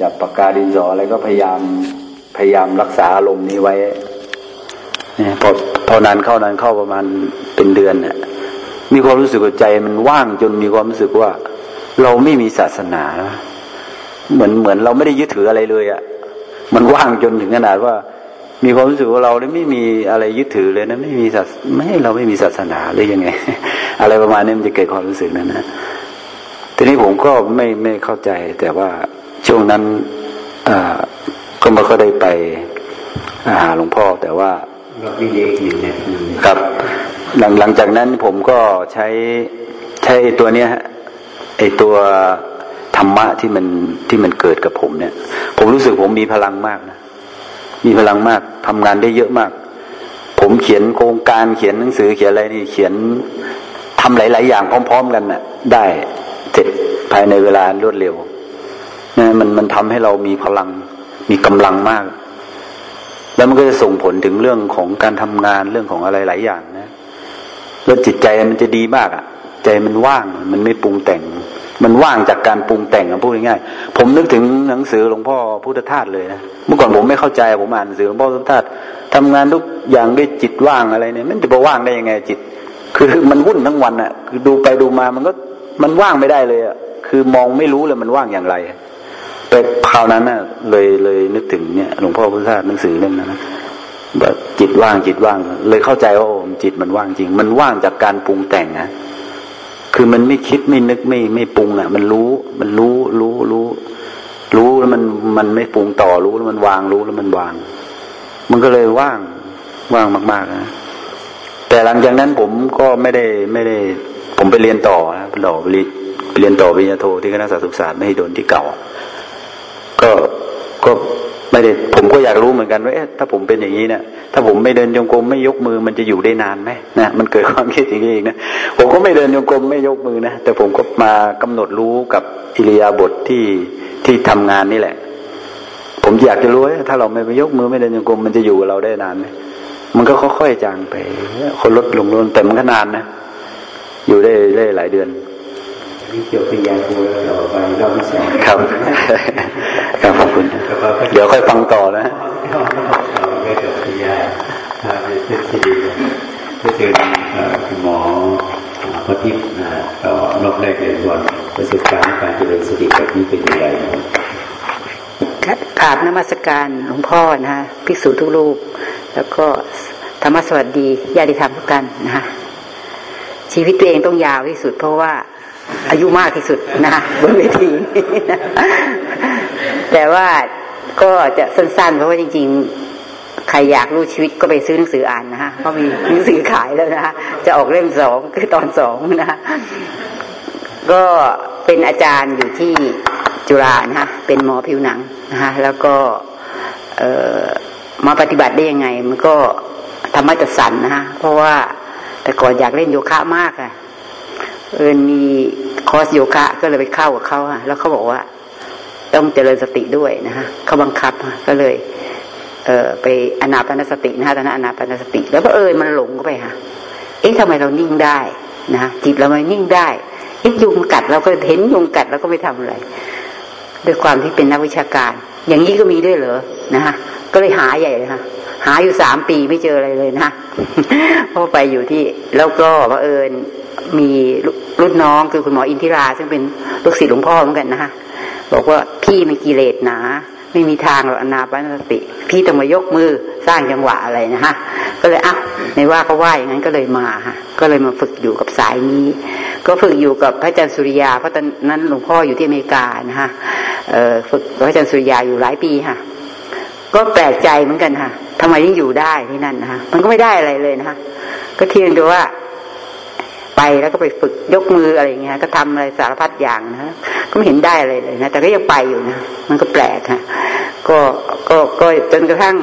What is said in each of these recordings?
จับปากกาดินสออะไรก็พยายามพยายามรักษาอารมณ์นี้ไว้เนี่ยพอพอนานเข้านานเข้าประมาณเป็นเดือนเนี่ยมีความรู้สึกว่าใจมันว่างจนมีความรู้สึกว่า เราไม่มีศาสนาเหมือนเหมือนเราไม่ได้ยึดถืออะไรเลยอะ่ะ มันว่างจนถึงขนาดว่า มีความรู้สึกว่าเราไม่มีอะไรยึดถือเลยนะไม่มีศาสไม่เราไม่มีศาสนาหรือยังไง อะไรประมาณนี้มันจะเกิดความรู้สึกนั้นนะทีนี้ผมก็ไม่ไม่เข้าใจแต่ว่า ช่วงนั้นอก็ไม่ก็ได้ไปหาหลวงพ่อแต่ว่าเราวิเลกอยู่เนี่ยครับ หลังหลังจากนั้นผมก็ใช้ใช้ตัวเนี้ยฮะไอตัวธรรมะที่มันที่มันเกิดกับผมเนี่ย ผมรู้สึกผมมีพลังมากนะมีพลังมากทำงานได้เยอะมาก ผมเขียนโครงการเขียนหนังสือเขียนอะไรนี่เขียนทำหลาย ๆ อย่างพร้อม ๆ กันนะ่ะ ได้เสร็จภายในเวลารวดเร็ว นะมันมันทำให้เรามีพลัง มีกำลังมาก แล้วมันก็จะส่งผลถึงเรื่องของการทำงานเรื่องของอะไรหลายอย่างนะแล้วจิตใจมันจะดีมากอะ่ะ ใจมันว่างมันไม่ปรุงแต่ง มันว่างจากการปรุงแต่งพูดง่ายๆผมนึกถึงหนังสือหลวงพ่อพุทธทาสเลยนะเมื่อก่อนผมไม่เข้าใจผมอ่านหนังสือหลวงพ่อพุทธทาสทำงานทุกอย่างด้วยจิตว่างอะไรเนี่ยมันจะไปว่างได้ยังไงจิต คือมันวุ่นทั้งวันอะ่ะ คือดูไปดูมามันก็มันว่างไม่ได้เลยอะ่ะคือมองไม่รู้เลยมันว่างอย่างไร แต่คราวนั้นน่ะเลยเลยนึกถึงเนี่ยหลวงพ่อพุทธทาสหนังสือเล่มนั้นนะแบบจิตว่างจิตว่าง เลยเข้าใจว่าจิตมันว่างจริง มันว่างจากการปรุงแต่งนะคือมันไม่คิดไม่นึกไม่ไม่ปรุงอะ มันรู้ มันรู้รู้รู้ รู้แล้วมันมันไม่ปรุงต่อรู้แล้วมันวางรู้แล้วมันวาง มันก็เลยว่างว่างมากๆนะแต่หลังจากนั้นผมก็ไม่ได้ไม่ได้ ผมไปเรียนต่อนะต่อไปเรียนต่อปริญญาโทที่คณะสาธารณสุขไม่ให้โดนที่เก่า ก็ก็ไม่ได้ผมก็อยากรู้เหมือนกันว่าถ้าผมเป็นอย่างนี้เนะี่ยถ้าผมไม่เดินโยงกลมไม่ยกมือมันจะอยู่ได้นานไหมนะมันเกิดความคิดอย่างนี้เองนะผมก็ไม่เดินโยงกลมไม่ยกมือนะแต่ผมก็มากำหนดรู้กับอิริยาบถทที่ที่ทำงานนี่แหละ ผมอยากจะรู้ว่าถ้าเราไม่ไปยกมือไม่เดินโยงกลมมันจะอยู่กับเราได้นานไหมมันก็ค่อยๆจางไปคนลดลงลงแต่มันก็นานนะอยู่ได้ได้หลายเดือนที่เกี่ยวกับยาคูต่อไปรอบที่สองครับครับ ขอบคุณเดี๋ยวค่อยฟังต่อนะก็จบปริญญาเป็นที่ดีก็เจอคุณหมอพระทิพย์ต่อรอบแรกเลยว่าประสบการณ์การเจริญสติแบบนี้เป็นอย่างไรกราบนมัสการหลวงพ่อนะฮะภิกษุทุกรูป แล้วก็ธรรมสวัสดีญาติธรรมทุกท่านนะฮะชีวิตตัวเองต้องยาวที่สุด เพราะว่าอายุมากที่สุดนะบนเวทีนะ แต่ว่าก็จะสั้นๆ เพราะว่าจริง ๆ ใครอยากรู้ชีวิตก็ไปซื้อหนังสืออ่านนะฮะเพราะมีหนังสือขายแล้วนะฮะจะออกเล่มสองคือตอนสองนะก็เป็นอาจารย์อยู่ที่จุฬานะฮะเป็นหมอผิวหนังนะฮะแล้วก็เออมาปฏิบัติได้ยังไง มันก็ธรรมะจัดสรรนะฮะเพราะว่าแต่ก่อนอยากเล่นโยคะมากอะเออมีคอร์สโยคะก็เลยไปเข้ากับเขาฮะแล้วเขาบอกว่า ต้องเจริญสติด้วยนะฮะเขาบังคับก็เลยเออไปอนาปนสตินะฮะตอนนั้นอนาปนสติ แล้วก็เออมันหลงก็ไปฮะเอ๊ะทำไมเรานิ่งได้นะจิตเราไม่นิ่งได้เอ๊ะยุงกัดเราก็เห็นยุงกัดเราก็ไม่ทำอะไรด้วยความที่เป็นนักวิชาการ อย่างนี้ก็มีด้วยเหรอนะฮะก็เลยหาใหญ่เลยฮะหาอยู่สามปีไม่เจออะไรเลยนะเพราะไปอยู่ที่แล้วก็ว่าเอิญมีรุ่นน้องคือคุณหมออินทิรา ซึ่งเป็นลูกศิษย์หลวงพ่อเหมือนกันนะฮะ บอกว่าพี่มีกิเลสหนา ไม่มีทางหรอกอนาปานสติ พี่ต้องมายกมือสร้างจังหวะอะไรนะฮะก็เลยอะในว่าก็ว่าอย่างนั้นก็เลยมาฮะก็เลยมาฝึกอยู่กับสายนี้ ก็ฝึกอยู่กับพระอาจารย์สุริยาเพราะตอนนั้นหลวงพ่ออยู่ที่อเมริกานะฮะฝึกพระอาจารย์สุริยาอยู่หลายปีค่ะก็แปลกใจเหมือนกันค่ะทำไมยังอยู่ได้ที่นั่นนะคะมันก็ไม่ได้อะไรเลยนะคะก็เทียงดูว่า ไปแล้วก็ไปฝึกยกมืออะไรเงี้ย ก็ทำอะไรสารพัดอย่างนะก็ไม่เห็นได้อะไรเลยนะแต่ก็ยังไปอยู่นะมันก็แปลกฮะก็ก็ก็จนกระทั่ง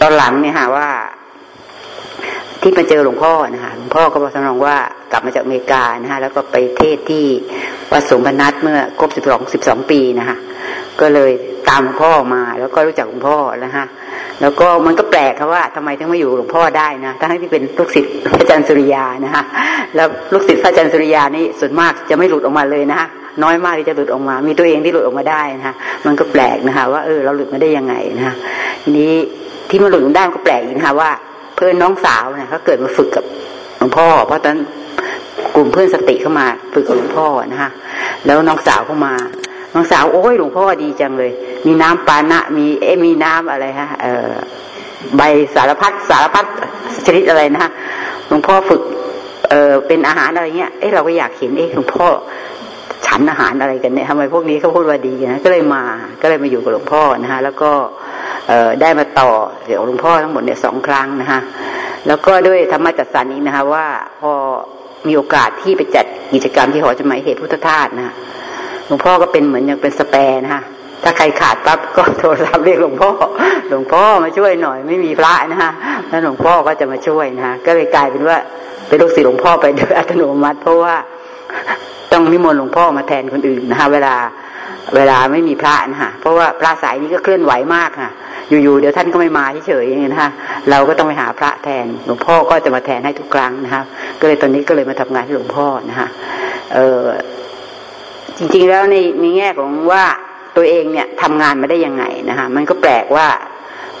ตอนหลังเนี่ยฮะว่า ที่มาเจอหลวงพ่อนะคะหลวงพ่อก็บอกสนองว่ากลับมาจากอเมริกานะฮะแล้วก็ไปเทศที่วัดสมพนัทเมื่อครบสิบสองสิบสองปีนะคะก็เลยตามพ่อมาแล้วก็รู้จักหลวงพ่อแล้วฮะ แล้วก็มันก็แปลกครับว่าทำไมถึงมาอยู่หลวงพ่อได้นะทั้งที่เป็นลูกศิษย์พระอาจารย์สุริยานะฮะแล้วลูกศิษย์พระอาจารย์สุริยานี่ส่วนมากจะไม่หลุดออกมาเลยนะฮะน้อยมากที่จะหลุดออกมา มีตัวเองที่หลุดออกมาได้นะฮะมันก็แปลกนะคะว่าเออเราหลุดมาได้ยังไงนะฮะทีนี้ที่มาหลุดได้ก็แปลกอีกนะคะว่า เพื่อนน้องสาวเนี่ยเขาเกิดมาฝึกกับหลวงพ่อ เพราะตอนกลุ่มเพื่อนสติเข้ามาฝึกกับหลวงพ่อนะฮะแล้วน้องสาวเข้ามา น้องสาวโอ้ยหลวงพ่อดีจังเลย มีน้ำปานะ มีเอมีน้ำอะไรฮะเออใบสารพัดสารพัดชนิดอะไรนะฮะหลวงพ่อฝึก เออเป็นอาหารอะไรเงี้ยเอ้เราก็อยากเห็นเอ้หลวงพ่อฉันอาหารอะไรกันเนี่ยทำไมพวกนี้เขาพูดว่าดีนะก็เลยมาก็เลยมาอยู่กับหลวงพ่อนะฮะแล้วก็เออได้มาต่อเดี๋ยวหลวงพ่อทั้งหมดเนี่ยสองครั้งนะฮะแล้วก็ด้วยธรรมจัดสรรนี้นะคะว่าพอมีโอกาสที่ไปจัดกิจกรรมที่หอจดหมายเหตุพุทธทาสนะ ลวงพ่อก็เป็นเหมือนยังเป็นสแปรนะฮะถ้าใครขาดปั๊บก็โทรศัพท์เรียกหลวงพ่อ หลวงพ่อมาช่วยหน่อยไม่มีพระนะฮะแล้วหลวงพ่อก็จะมาช่วยนะฮะก็เลยกลายเป็นว่าเป็นลูกศิษย์หลวงพ่อไปโดยอัตโนมัติ เพราะว่าต้องนิมนต์หลวงพ่อมาแทนคนอื่นนะคะเวลาเวลาไม่มีพระนะฮะเพราะว่าพระสายนี้ก็เคลื่อนไหวมากค่ะ อยู่ๆเดี๋ยวท่านก็ไม่มาเฉยๆอย่างนี้นะคะเราก็ต้องไปหาพระแทนหลวงพ่อก็จะมาแทนให้ทุกครั้งนะคะก็เลยตอนนี้ก็เลยมาทำงานที่หลวงพ่อนะคะเออ จริงๆแล้วในมีแง่ของว่าตัวเองเนี่ยทำงานมาได้ยังไงนะคะมันก็แปลกว่า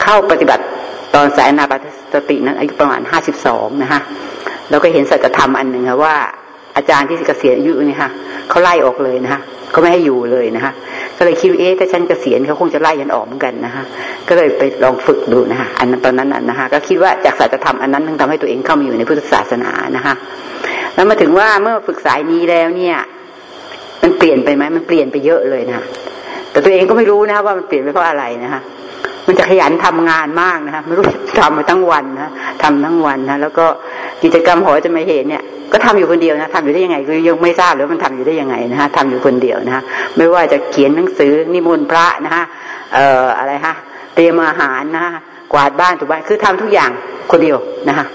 เข้าปฏิบัติตอนสายนาปสตินั้นอายุประมาณห้าสิบสองนะคะแล้วก็เห็นสัจธรรมอันหนึ่งค่ะว่าอาจารย์ที่เกษียณอายุนี่ค่ะเขาไล่ออกเลยนะคะเขาไม่ให้อยู่เลยนะคะก็เลยคิดว่าเอ๊ะถ้าฉันเกษียณเขาคงจะไล่ฉันออกเหมือนกันนะคะก็เลยไปลองฝึกดูนะคะอันนั้นตอนนั้นนะคะก็คิดว่าจากสัจธรรมอันนั้นถึงทำให้ตัวเองเข้ามาอยู่ในพุทธศาสนานะคะแล้วมาถึงว่าเมื่อฝึกสายนี้แล้วเนี่ย มันเปลี่ยนไปไหมมันเปลี่ยนไปเยอะเลยนะแต่ตัวเองก็ไม่รู้นะว่ามันเปลี่ยนไปเพราะอะไรนะคะมันจะขยันทำงานมากนะคะไม่รู้ทำมาทั้งวันนะทำทั้งวันนะแล้วก็กิจกรรมหอจะไม่เห็นเนี่ย ก็ทำอยู่คนเดียวนะทำอยู่ได้ยังไงก็ยังไม่ทราบเลยมันทำอยู่ได้ยังไงนะฮะทำอยู่คนเดียวนะฮะไม่ว่าจะเขียนหนังสือนิมนต์พระนะฮะเอ่ออะไรฮะเตรียมอาหารนะฮะ กวาดบ้านถูบ้านคือทำทุกอย่างคนเดียวนะฮะ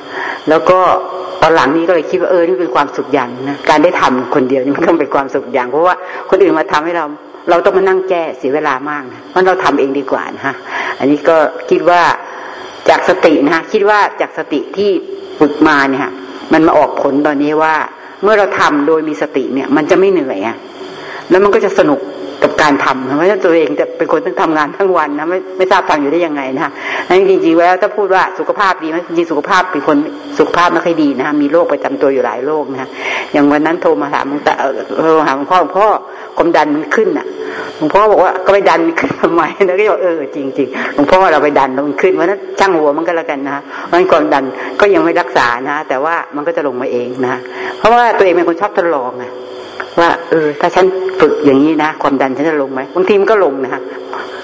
แล้วก็ตอนหลังนี้ก็เลยคิดว่าเออนี่เป็นความสุขอย่างนะการได้ทำคนเดียวนี่มันก็เป็นความสุขอย่าง เพราะว่าคนอื่นมาทำให้เรา เราต้องมานั่งแก้เสียเวลามากนะเพราะเราทำเองดีกว่านะฮะอันนี้ก็คิดว่าจากสตินะฮะคิดว่าจากสติที่ฝึกมาเนี่ย มันมาออกผลตอนนี้ว่า เมื่อเราทำโดยมีสติเนี่ย มันจะไม่เหนื่อยอะแล้วมันก็จะสนุการทำเพราะฉะนั้นตัวเองจะเป็นคนต้องทำงานทั้งวันนะไม่ไม่ทราบทำอยู่ได้ยังไงนะฮะนั้นจริงๆแล้วถ้าพูดว่าสุขภาพดีไหมจริงสุขภาพเป็นคนสุขภาพไม่ค่อยดีนะมีโรคประจำตัวอยู่หลายโรคนะฮะอย่างวันนั้นโทรมาถามหลวงตาโทรหาหลวงพ่อหลวงพ่อความดันมันขึ้นอะหลวงพ่อบอกว่าก็ไปดันขึ้นทำไมแล้วก็บอกเออจริงๆหลวงพ่อเราไปดันมันขึ้นเพราะนั้นช่างหัวมันก็แล้วกันนะเพราะนั้นความดันก็ยังไม่รักษานะ แต่ว่ามันก็จะลงมาเองนะเพราะว่าตัวเองเป็นคนชอบทดลองไง ว่า เออ ถ้าฉันฝึกอย่างนี้นะความดันฉันจะลงไหมบางทีมันก็ลงนะฮะ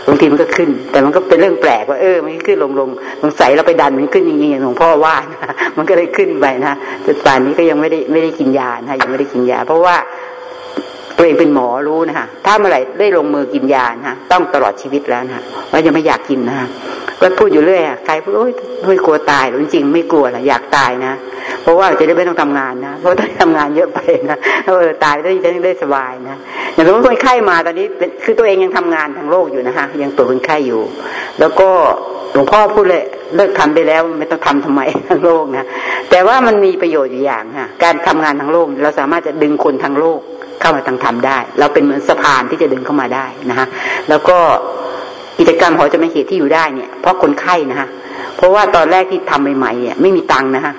บางทีมันก็ขึ้น แต่มันก็เป็นเรื่องแปลกว่าเออ มันขึ้นลงลงสงสัยเราไปดันมันขึ้นอย่างนี้อย่างหลวงพ่อว่านะมันก็เลยขึ้นไปนะจนป่านนี้ก็ยังไม่ได้ไม่ได้กินยานะยังไม่ได้กินยา เพราะว่า ตัวเองเป็นหมอรู้นะฮะถ้าเมื่อไหร่ได้ลงมือกินยานะฮะต้องตลอดชีวิตแล้วนะว่ายังไม่อยากกินนะฮะก็พูดอยู่เรื่อยใครพูดโอ้ยไม่กลัวตายหรือจริงไม่กลัวนะอยากตายนะเพราะว่าจะได้ไม่ต้องทำงานนะเพราะถ้าทำงานเยอะไปนะเออตายได้ได้ได้สบายนะอย่างสมมติคนไข้มาตอนนี้คือตัวเองยังทำงานทางโลกอยู่นะฮะยังตรวจคนไข้อยู่ แล้วก็หลวงพ่อพูดเลยเลิกทำได้แล้วไม่ต้องทำทำไมทางโลกนะแต่ว่ามันมีประโยชน์อยู่อย่างฮะการทำงานทางโลกเราสามารถจะดึงคนทางโลก เข้ามาทางธรรมได้ เราเป็นเหมือนสะพานที่จะดึงเข้ามาได้นะฮะแล้วก็กิจกรรมหอจะไม่เหตุที่อยู่ได้เนี่ยเพราะคนไข้นะฮะเพราะว่าตอนแรกที่ทำใหม่ๆเนี่ยไม่มีตังค์นะฮะ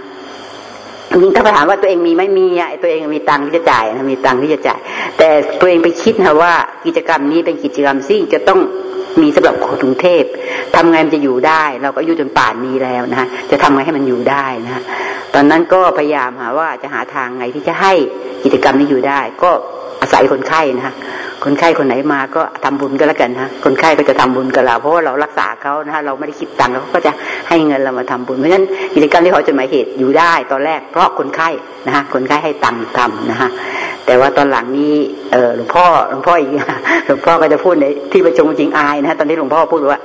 จริงถ้าถามว่าตัวเองมีไม่มีอะตัวเองมีตังค์ที่จะจ่ายนะมีตังค์ที่จะจ่าย แต่ตัวเองไปคิดนะว่ากิจกรรมนี้เป็นกิจกรรมที่จะต้องมีสำหรับคนกรุงเทพทำไงมันจะอยู่ได้ เราก็อายุจนป่านนี้แล้วนะจะทำไงให้มันอยู่ได้นะตอนนั้นก็พยายามหาว่าจะหาทางไงที่จะให้กิจกรรมนี้อยู่ได้ ก็ อาศัยคนไข้นะฮะคนไข้คนไหนมาก็ทำบุญก็แล้วกันนะคนไข้ก็จะทำบุญกับเราเพราะว่าเรารักษาเขานะฮะเราไม่ได้คิดตังค์เขาก็จะให้เงินเรามาทำบุญเพราะฉะนั้นกิจกรรมที่เขาจะหมายเหตุอยู่ได้ตอนแรกเพราะคนไข้นะฮะคนไข้ให้ตังค์ทำนะฮะแต่ว่าตอนหลังนี้เออหลวงพ่อหลวงพ่ออีกหลวงพ่อก็จะพูดในที่ประชุมจริงอายนะฮะตอนที่หลวงพ่อพูดว่า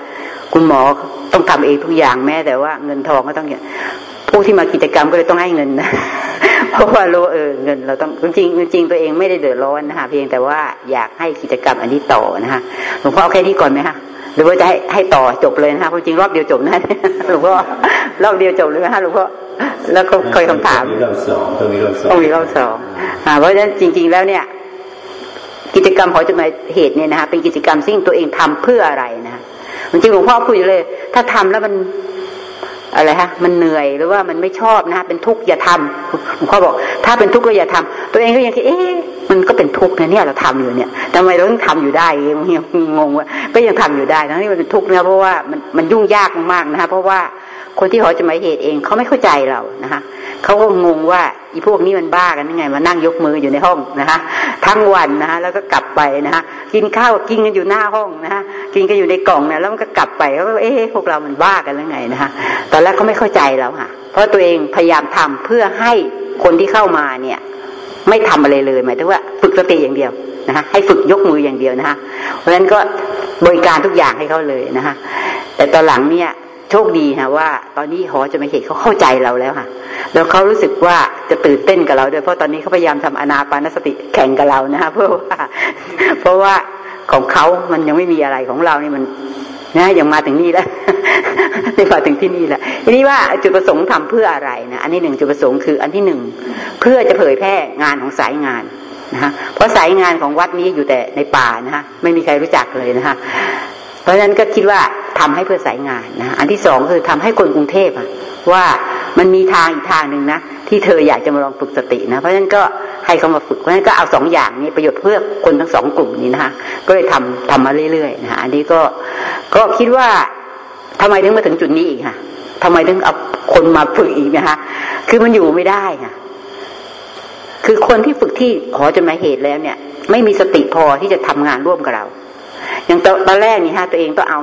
คุณหมอต้องทำเองทุกอย่างแม้แต่ว่าเงินทองก็ต้องอย่าง ผู้ที่มากิจกรรมก็เลยต้องให้เงินนะเพราะว่ารู้เออเงิน เราต้องจริงจริงตัวเองไม่ได้เดือดร้อนนะคะเพียงแต่ว่าอยากให้กิจกรรมอันนี้ต่อนะคะหลวงพ่อเอาแค่นี้ก่อนไหมคะหรือว่าจะให้ให้ต่อจบเลยนะคะจริงรอบเดียวจบนะหลวงพ่อรอบเดียวจบเลยไหมคะหลวงพ่อแล้วก็เคยคำถามรอบสองต้องมีรอบสองต้องมีรอบสองเพราะฉะนั้นจริง ๆ แล้วเนี่ย กิจกรรมหอจดหมายเหตุเนี่ยนะคะเป็นกิจกรรมซึ่งตัวเองทำเพื่ออะไรนะจริงหลวงพ่อคุยเลย ถ้าทำแล้วมัน อะไรฮะ มันเหนื่อยหรือว่ามันไม่ชอบนะเป็นทุกข์อย่าทำหลวงพ่อบอก ถ้าเป็นทุกข์ก็อย่าทำตัวเองก็ยังคิดเอ๊ะมันก็เป็นทุกข์นะเนี่ยเราทำอยู่เนี่ยทำไมเราต้องทำอยู่ได้ยังงงว่าก็ยังทำอยู่ได้ทั้งที่มันเป็นทุกข์นะเพราะว่ามันมันยุ่งยากมากนะฮะเพราะว่า คนที่เขาจะมายเหตุเองเขาไม่เข้าใจเรานะคะเขาก็งงว่าอีพวกนี้มันบ้ากันยังไงมานั่งยกมืออยู่ในห้องนะคะทั้งวันนะคะแล้วก็กลับไปนะคะกินข้าวกินกันอยู่หน้าห้องนะคะกินกันอยู่ในกล่องนะแล้วมันก็กลับไปเขาก็เอ๊ะพวกเรามันบ้ากันยังไงนะคะตอนแรกก็ไม่เข้าใจแล้วค่ะ เพราะตัวเองพยายามทำเพื่อให้คนที่เข้ามาเนี่ยไม่ทำอะไรเลยหมายถึงว่าฝึกสติอย่างเดียวนะคะให้ฝึกยกมืออย่างเดียวนะคะเพราะฉะนั้นก็บริการทุกอย่างให้เขาเลยนะคะแต่ตอนหลังเนี่ย โชคดีค่ะว่า ตอนนี้หอจะไม่เห็นเขาเข้าใจเราแล้วค่ะ แล้วเขารู้สึกว่าจะตื่นเต้นกับเราด้วยเพราะตอนนี้เขาพยายามทำอนาปานสติแข่งกับเรานะคะเพราะว่าเพราะว่าของเขามันยังไม่มีอะไรของเรานี่มันนะยังมาถึงนี่แล้วได้มาถึงที่นี่แล้วทีนี้ว่าจุดประสงค์ทำเพื่ออะไรนะอันนี้หนึ่งจุดประสงค์คืออันที่หนึ่งเพื่อจะเผยแพร่งานของสายงานนะฮะเพราะสายงานของวัดนี้อยู่แต่ในป่านะฮะไม่มีใครรู้จักเลยนะฮะ เพราะฉะนั้นก็คิดว่าทำให้เพื่อสายงานนะอันที่สองคือทำให้คนกรุงเทพอะว่ามันมีทางอีกทางหนึ่งนะที่เธออยากจะมาลองฝึกสตินะเพราะฉะนั้นก็ให้เขามาฝึกเพราะฉะนั้นก็เอาสองอย่างนี้ประโยชน์เพื่อคนทั้งสองกลุ่มนี้นะคะก็เลยทำทำมาเรื่อยๆนะอันนี้ก็ก็คิดว่าทำไมถึงมาถึงจุดนี้อีกค่ะทำไมถึงเอาคนมาฝึกอีกนะคะคือมันอยู่ไม่ได้ค่ะคือคนที่ฝึกที่หอจนมาเหตุแล้วเนี่ย ไม่มีสติพอที่จะทำงานร่วมกับเรา อย่างตอนแรกนี่ฮะตัวเองก็เอา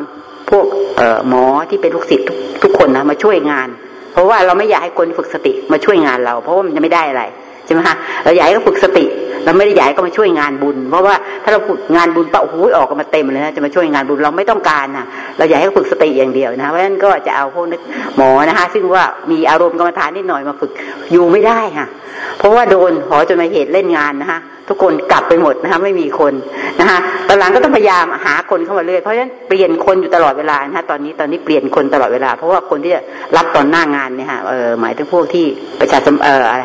พวกเออหมอที่เป็นลูกศิษย์ทุกคนนะมาช่วยงาน เพราะว่าเราไม่อยากให้คนฝึกสติมาช่วยงานเรา เพราะว่ามันจะไม่ได้อะไรใช่ไหมฮะเราอยากให้เขาฝึกสติ เราไม่ได้อยากให้เขามาช่วยงานบุญ เพราะว่าถ้าเราฝึกงานบุญปะโอ้โหออกกันมาเต็มเลยนะจะมาช่วยงานบุญเราไม่ต้องการนะเราอยากให้เขาฝึกสติอย่างเดียวนะเพราะฉะนั้นก็จะเอาพวกหมอนะคะ ซึ่งว่ามีอารมณ์กรรมฐานนิดหน่อยมาฝึกอยู่ไม่ได้ค่ะเพราะว่าโดนหอจนมาเหตุเล่นงานนะคะ ทุกคนกลับไปหมดนะคะไม่มีคนนะคะตอนหลังก็ต้องพยายามหาคนเข้ามาเรื่อยเพราะฉะนั้นเปลี่ยนคนอยู่ตลอดเวลานะคะตอนนี้ตอนนี้เปลี่ยนคนตลอดเวลา เพราะว่าคนที่จะรับตอนหน้างานเนี่ยค่ะเออหมายถึงพวกที่ประชาชนเอออะไร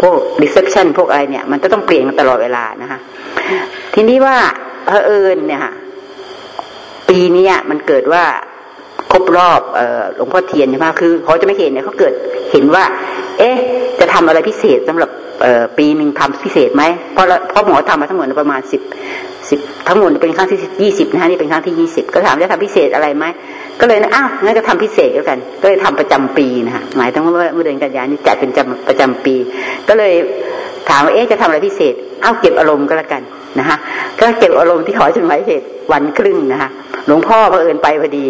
พวกรีเซพชันพวกอะไรเนี่ย มันจะต้องเปลี่ยนตลอดเวลานะคะทีนี้ว่าเพอเอิญเนี่ยค่ะปีนี้มันเกิดว่าครบรอบหลวงพ่อเทียนใช่ไหมคือเขาจะไม่เห็นเนี่ยเขาเกิดเห็นว่า เอ๊ะ จะทำอะไรพิเศษสำหรับปีหนึ่งทำพิเศษไหมเพราะเพราะหมอทำมาทั้งหมดประมาณสิบสิบทั้งหมดเป็นครั้งที่ยี่สิบนะฮะนี่เป็นครั้งที่ยี่สิบก็ถามจะทำพิเศษอะไรไหมก็เลยนะอ้าวงั้นก็ทำพิเศษแล้วกัน ก็เลยทำประจำปีนะฮะหมายถึงว่าเมื่อเดือนกันยายนนี่จัดเป็นจำประจำปี ก็เลยถามว่าเอ๊ะจะทำอะไรพิเศษเอ้าเก็บอารมณ์ก็แล้วกันนะฮะก็เก็บอารมณ์ที่ขอจดหมายเหตุวันครึ่งนะฮะหลวงพ่อเอิญไปพอดี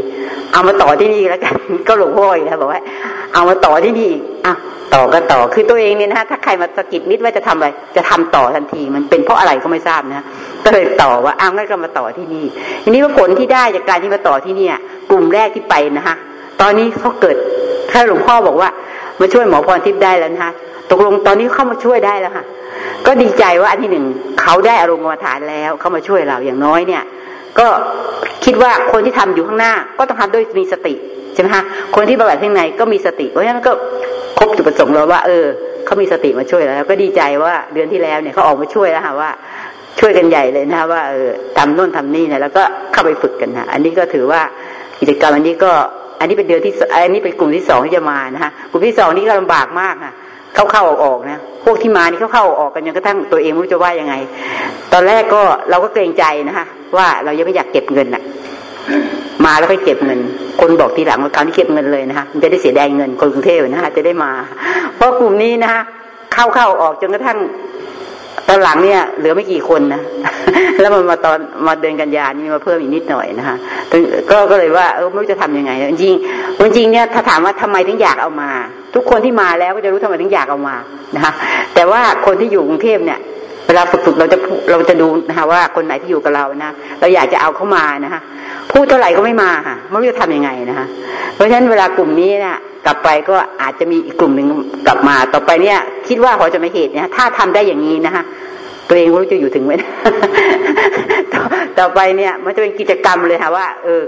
เอามาต่อที่นี่แล้วกัน ก็หลวงพ่ออีกนะบอกว่า เอามาต่อที่นี่อะ ต่อก็ต่อ คือตัวเองเนี่ยนะฮะถ้าใครมาสกิดนิดว่าจะทำอะไร จะทำต่อทันที มันเป็นเพราะอะไรก็ไม่ทราบนะก็เลยต่อว่าอ้าวงั้นก็มาต่อที่นี่ ทีนี้ว่าผลที่ได้จากการที่มาต่อที่เนี่ย กลุ่มแรกที่ไปนะฮะตอนนี้เขาเกิดถ้าหลวงพ่อบอกว่ามาช่วยหมอพรทิพย์ได้แล้วนะฮะตกลงตอนนี้เข้ามาช่วยได้แล้วค่ะ ก็ดีใจว่าอันที่หนึ่งเขาได้อารมณ์กรรมฐานแล้ว เขามาช่วยเราอย่างน้อยเนี่ย ก็คิดว่าคนที่ทำอยู่ข้างหน้า ก็ต้องทำด้วยมีสติใช่ไหมคะคนที่ปฏิบัติข้างในก็มีสติเพราะฉะนั้นก็ครบจุดประสงค์แล้วว่า เออเขามีสติมาช่วยแล้วก็ดีใจว่าเดือนที่แล้วเนี่ยเขาออกมาช่วยแล้วค่ะว่าช่วยกันใหญ่เลยนะว่าเออทำโน่นทำนี่นะแล้วก็เข้าไปฝึกกันนะอันนี้ก็ถือว่ากิจกรรมอันนี้ก็ อันนี้เป็นเดือนที่อันนี้เป็นกลุ่มที่สองที่จะมานะฮะกลุ่มที่สองนี่ก็ลำบากมากค่ะ เข้าเข้าออกออกนะพวกที่มานี่เข้าเข้าออกกันจนกระทั่งตัวเองไม่รู้จะว่ายังไง ตอนแรกก็เราก็เกรงใจนะคะว่าเรายังไม่อยากเก็บเงินอะมาแล้วไปเก็บเงิน คนบอกทีหลังว่าการที่เก็บเงินเลยนะคะจะได้เสียแดงเงินคนกรุงเทพนะคะจะได้มา เพราะกลุ่มนี้นะคะเข้าเข้าออกจนกระทั่งตอนหลังเนี่ยเหลือไม่กี่คนนะ แล้วมันมาตอนมาเดินกันยานี่มาเพิ่มอีกนิดหน่อยนะคะก็ก็เลยว่าเออไม่รู้จะทํำยังไงจริงจริงเนี่ยถ้าถามว่าทำไมถึงอยากเอามา ทุกคนที่มาแล้วก็จะรู้ทำไมถึงอยากเอามานะคะแต่ว่าคนที่อยู่กรุงเทพเนี่ยเวลาฝึกฝึกเราจะเราจะดูนะคะว่าคนไหนที่อยู่กับเรานะเราอยากจะเอาเข้ามานะคะพูดเท่าไหร่ก็ไม่มาค่ะไม่รู้จะทำยังไงนะคะเพราะฉะนั้นเวลากลุ่มนี้เนี่ยกลับไปก็อาจจะมีอีกกลุ่มหนึ่งกลับมาต่อไปเนี่ยคิดว่าพอจะไม่เหตุเนี่ยถ้าทำได้อย่างนี้นะคะตัวเองรู้จะอยู่ถึงไหมต่อไปเนี่ยมันจะเป็นกิจกรรมเลยค่ะว่าเออ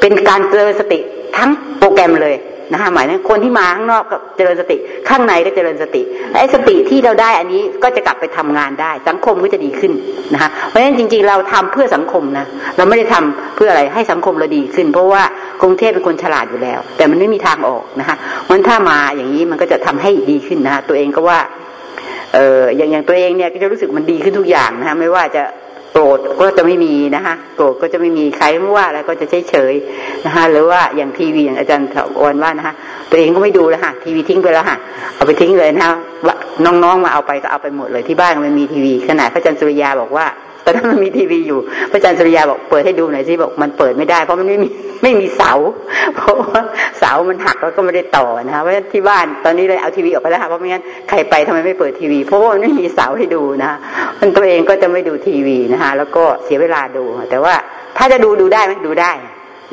เป็นการเจริญสติทั้งโปรแกรมเลย นะคะหมายถึงคนที่มาข้างนอกก็เจริญสติ ข้างในก็เจริญสติไอ้สติที่เราได้อันนี้ก็จะกลับไปทำงานได้ สังคมก็จะดีขึ้นนะคะเพราะฉะนั้นจริง ๆ เราทำเพื่อสังคมนะเราไม่ได้ทำเพื่ออะไรให้สังคมเราดีขึ้น เพราะว่ากรุงเทพเป็นคนฉลาดอยู่แล้ว แต่มันไม่มีทางออกนะคะมันถ้ามาอย่างนี้มันก็จะทำให้ดีขึ้นนะคะตัวเองก็ว่าเอออย่างอย่างตัวเองเนี่ยก็จะรู้สึกมันดีขึ้นทุกอย่างนะคะไม่ว่าจะ โกรธก็จะไม่มีนะคะโกรธก็จะไม่มีใครไม่ว่าอะไรก็จะเฉยเฉยนะคะหรือว่าอย่างทีวีอย่างอาจารย์ถาวรว่านะคะตัวเองก็ไม่ดูแล้วค่ะทีวีทิ้งไปแล้วค่ะเอาไปทิ้งเลยนะคะน้องๆมาเอาไปก็เอาไปหมดเลยที่บ้านมันมีทีวีขนาดพระอาจารย์สุริยาบอกว่า อนนั้นมันมีทีวีอยู่ พระอาจารย์สุริยาบอกเปิดให้ดูหน่อยสิบอกมันเปิดไม่ได้ เพราะมันไม่มีไม่มีเสา เพราะว่าเสามันหักแล้วก็ไม่ได้ต่อนะคะเพราะฉะนั้นที่บ้านตอนนี้เลยเอาทีวีออกไปแล้วค่ะเพราะไม่งั้นใครไปทำไมไม่เปิดทีวี เพราะว่ามันไม่มีเสาให้ดูนะคะมันตัวเองก็จะไม่ดูทีวีนะคะแล้วก็เสียเวลาดู แต่ว่าถ้าจะดูดูได้ไหมดูได้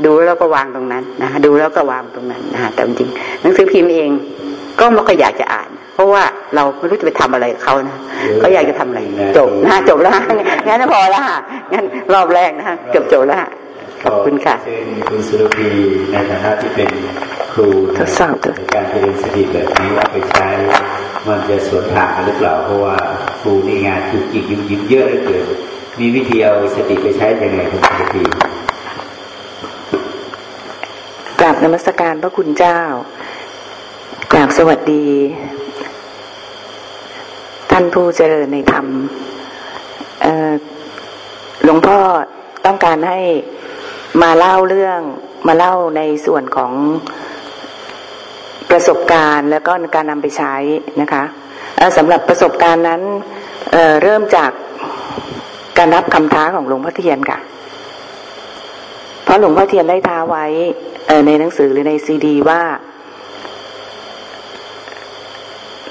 ดูแล้วก็วางตรงนั้นนะคะดูแล้วก็วางตรงนั้นนะคะแต่จริงหนังสือพิมพ์เองก็ไม่ค่อยอยากจะอ่าน เพราะว่าเราไม่รู้จะไปทำอะไรกับเขานะก็อยากจะทำอะไร จบนะจบแล้วงั้นพอแล้วค่ะงั้นรอบแรกนะเกือบจบแล้วขอบคุณค่ะคุณสุรพีในฐานะที่เป็นครูทดสอบในการเจริญสติแบบนี้เอาไปใช้มันจะสวนทางหรือเปล่าเพราะว่าครูนี่งานจุกจิกยุ่งยิ้มเยอะเหลือเกินมีวิธีเอาสติไปใช้ยังไงคุณสุรพีกราบนมัสการพระคุณเจ้ากราบสวัสดี ท่านผู้เจริญในธรรมหลวงพ่อต้องการให้มาเล่าเรื่องมาเล่าในส่วนของประสบการณ์แล้วก็การนำไปใช้นะคะสำหรับประสบการณ์นั้นเเริ่มจากการรับคำท้าของหลวงพ่อเทียนค่ะ เพราะหลวงพ่อเทียนได้ท้าไว้ในหนังสือหรือในซีดีว่า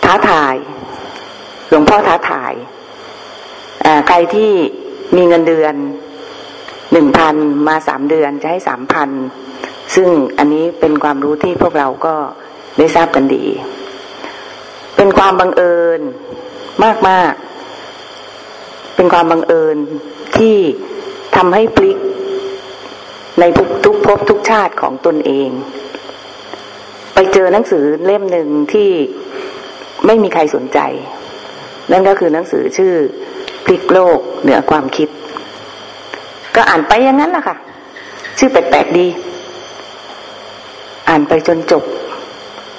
ท้าทาย ลวงพ่อท้าทายใครที่มีเงินเดือนหนึ่งพันมาสามเดือนจะให้สามพันซึ่งอันนี้เป็นความรู้ที่พวกเราก็ได้ทราบกันดี เป็นความบังเอิญมากมากเป็นความบังเอิญที่ทำให้พลิกในทุกทุกภพทุกชาติของตนเอง ไปเจอหนังสือเล่มหนึ่งที่ไม่มีใครสนใจ นั่นก็คือหนังสือชื่อพลิกโลกเหนือความคิด ก็อ่านไปอย่างนั้นแหละค่ะ ชื่อแปลกๆดี อ่านไปจนจบ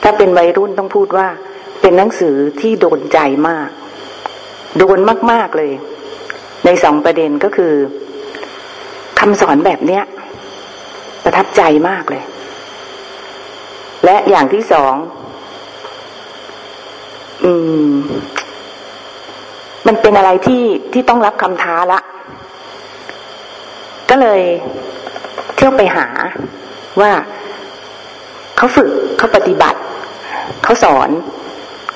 ถ้าเป็นวัยรุ่นต้องพูดว่า เป็นหนังสือที่โดนใจมาก โดนมากๆเลย ในสองประเด็นก็คือคำสอนแบบเนี้ย ประทับใจมากเลย และอย่างที่สอง อืม มันเป็นอะไรที่ที่ต้องรับคำท้าละ ก็เลยเที่ยวไปหาว่าเขาฝึกเขาปฏิบัติเขาสอน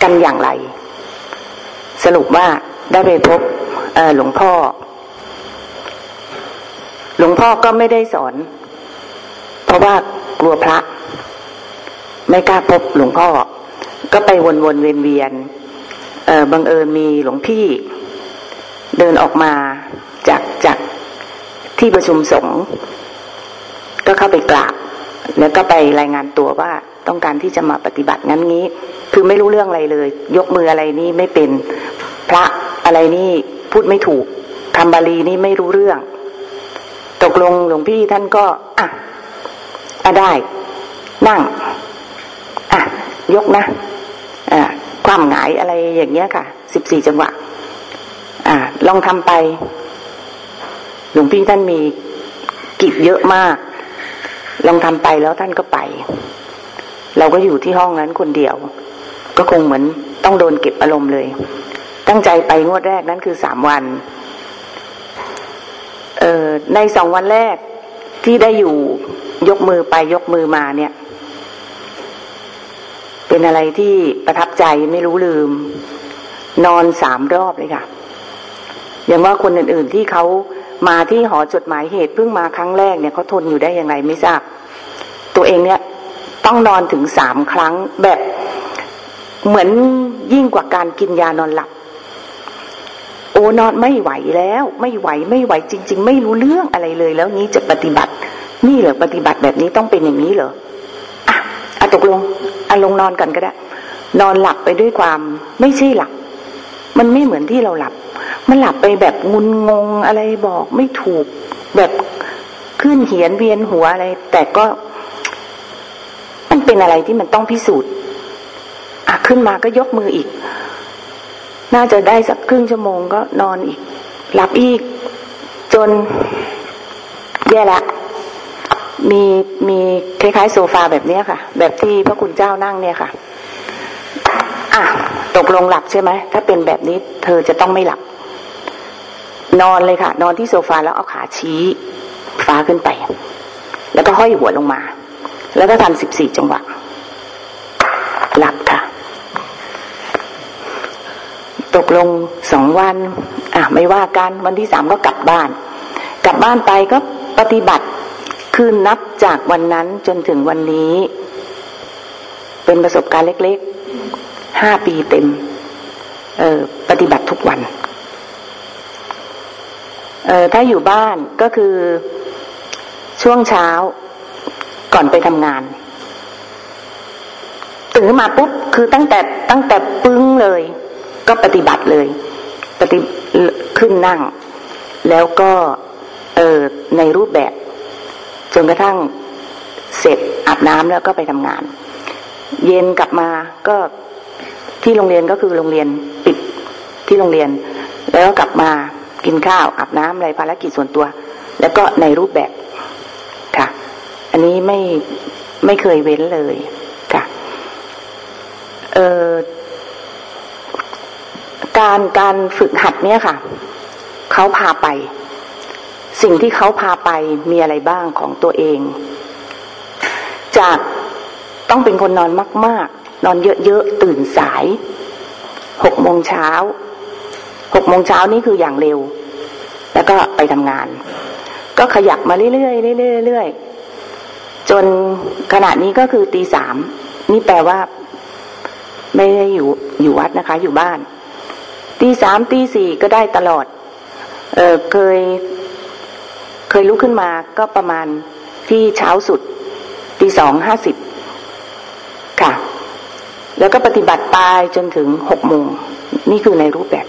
กันอย่างไร สรุปว่าได้ไปพบหลวงพ่อ หลวงพ่อก็ไม่ได้สอน เพราะว่ากลัวพระ ไม่กล้าพบหลวงพ่อ ก็ไปวนวนเวียนเวียนเออ บังเอิญมีหลวงพี่เดินออกมาจากจากที่ประชุมสงฆ์ก็เข้าไปกราบ แล้วก็ไปรายงานตัวว่าต้องการที่จะมาปฏิบัติงั้นงี้ คือไม่รู้เรื่องอะไรเลย ยกมืออะไรนี่ไม่เป็นพระอะไรนี่พูดไม่ถูกคำบาลีนี่ไม่รู้เรื่อง ตกลงหลวงพี่ท่านก็ อะอะได้ นั่ง อะ ยกนะ ความหงายอะไรอย่างเงี้ยค่ะสิบสี่จังหวะอ่า ลองทำไป หลวงพี่ท่านมีกิจเยอะมาก ลองทำไปแล้วท่านก็ไป เราก็อยู่ที่ห้องนั้นคนเดียว ก็คงเหมือนต้องโดนเก็บอารมณ์เลย ตั้งใจไปงวดแรกนั้นคือสามวันเอ่อในสองวันแรกที่ได้อยู่ยกมือไปยกมือมาเนี่ย เป็นอะไรที่ประทับใจไม่รู้ลืม นอนสามรอบเลยค่ะ อย่างว่าคนอื่นๆที่เขามาที่หอจดหมายเหตุเพิ่งมาครั้งแรกเนี่ยเขาทนอยู่ได้อย่างไรไม่ทราบ ตัวเองเนี่ยต้องนอนถึงสามครั้งแบบเหมือนยิ่งกว่าการกินยานอนหลับ โอ้นอนไม่ไหวแล้ว ไม่ไหวไม่ไหวจริง ๆ ไม่รู้เรื่องอะไรเลย แล้วนี้จะปฏิบัติ นี่เหรอปฏิบัติแบบนี้ต้องเป็นอย่างนี้เหรออะอาตกลง อะลงนอนกันก็ได้ นอนหลับไปด้วยความไม่ใช่หลับ มันไม่เหมือนที่เราหลับ มันหลับไปแบบงุนงงอะไรบอกไม่ถูกแบบขึ้นเหียนเวียนหัวอะไร แต่ก็ มันเป็นอะไรที่มันต้องพิสูจน์อะขึ้นมาก็ยกมืออีก น่าจะได้สักครึ่งชั่วโมงก็นอนอีกหลับอีก จนแย่ละ มีมีคล้ายๆโซฟาแบบนี้ค่ะ แบบที่พระคุณเจ้านั่งเนี่ยค่ะ อะตกลงหลับใช่ไหมถ้าเป็นแบบนี้ เธอจะต้องไม่หลับ นอนเลยค่ะ นอนที่โซฟาแล้วเอาขาชี้ฟ้าขึ้นไป แล้วก็ห้อยหัวลงมา แล้วก็ทำสิบสี่จังหวะ หลับค่ะ ตกลงสองวัน อะ ไม่ว่ากัน วันที่สามก็กลับบ้าน กลับบ้านไปก็ปฏิบัติ คือนับจากวันนั้นจนถึงวันนี้ เป็นประสบการณ์เล็กๆห้าปีเต็ม เออปฏิบัติทุกวันเออถ้าอยู่บ้านก็คือช่วงเช้าก่อนไปทำงานตื่นมาปุ๊บคือตั้งแต่ตั้งแต่ปึ้งเลย ก็ปฏิบัติเลย ปฏิขึ้นนั่ง แล้วก็เออในรูปแบบ จนกระทั่งเสร็จอาบน้ำแล้วก็ไปทำงาน เย็นกลับมาก็ที่โรงเรียนก็คือโรงเรียนปิดที่โรงเรียน แล้วก็กลับมากินข้าวอาบน้ำอะไรภารกิจส่วนตัว แล้วก็ในรูปแบบค่ะ อันนี้ไม่ไม่เคยเว้นเลยค่ะเอ่อการการฝึกหัดเนี่ยค่ะเขาพาไป สิ่งที่เขาพาไปมีอะไรบ้างของตัวเอง จากต้องเป็นคนนอนมาก ๆ นอนเยอะๆตื่นสายหกโมงเช้าหกโมงเช้านี่คืออย่างเร็ว แล้วก็ไปทำงาน ก็ขยับมาเรื่อยๆเรื่อยๆจนขณะนี้ก็คือตีสามนี่แปลว่า ไม่ได้อยู่อยู่วัดนะคะ อยู่บ้านตีสามตีสี่ก็ได้ตลอด เออเคย เคยลุกขึ้นมาก็ประมาณที่เช้าสุดตีสองห้าสิบค่ะ แล้วก็ปฏิบัติตายจนถึงหกโมงนี่คือในรูปแบบ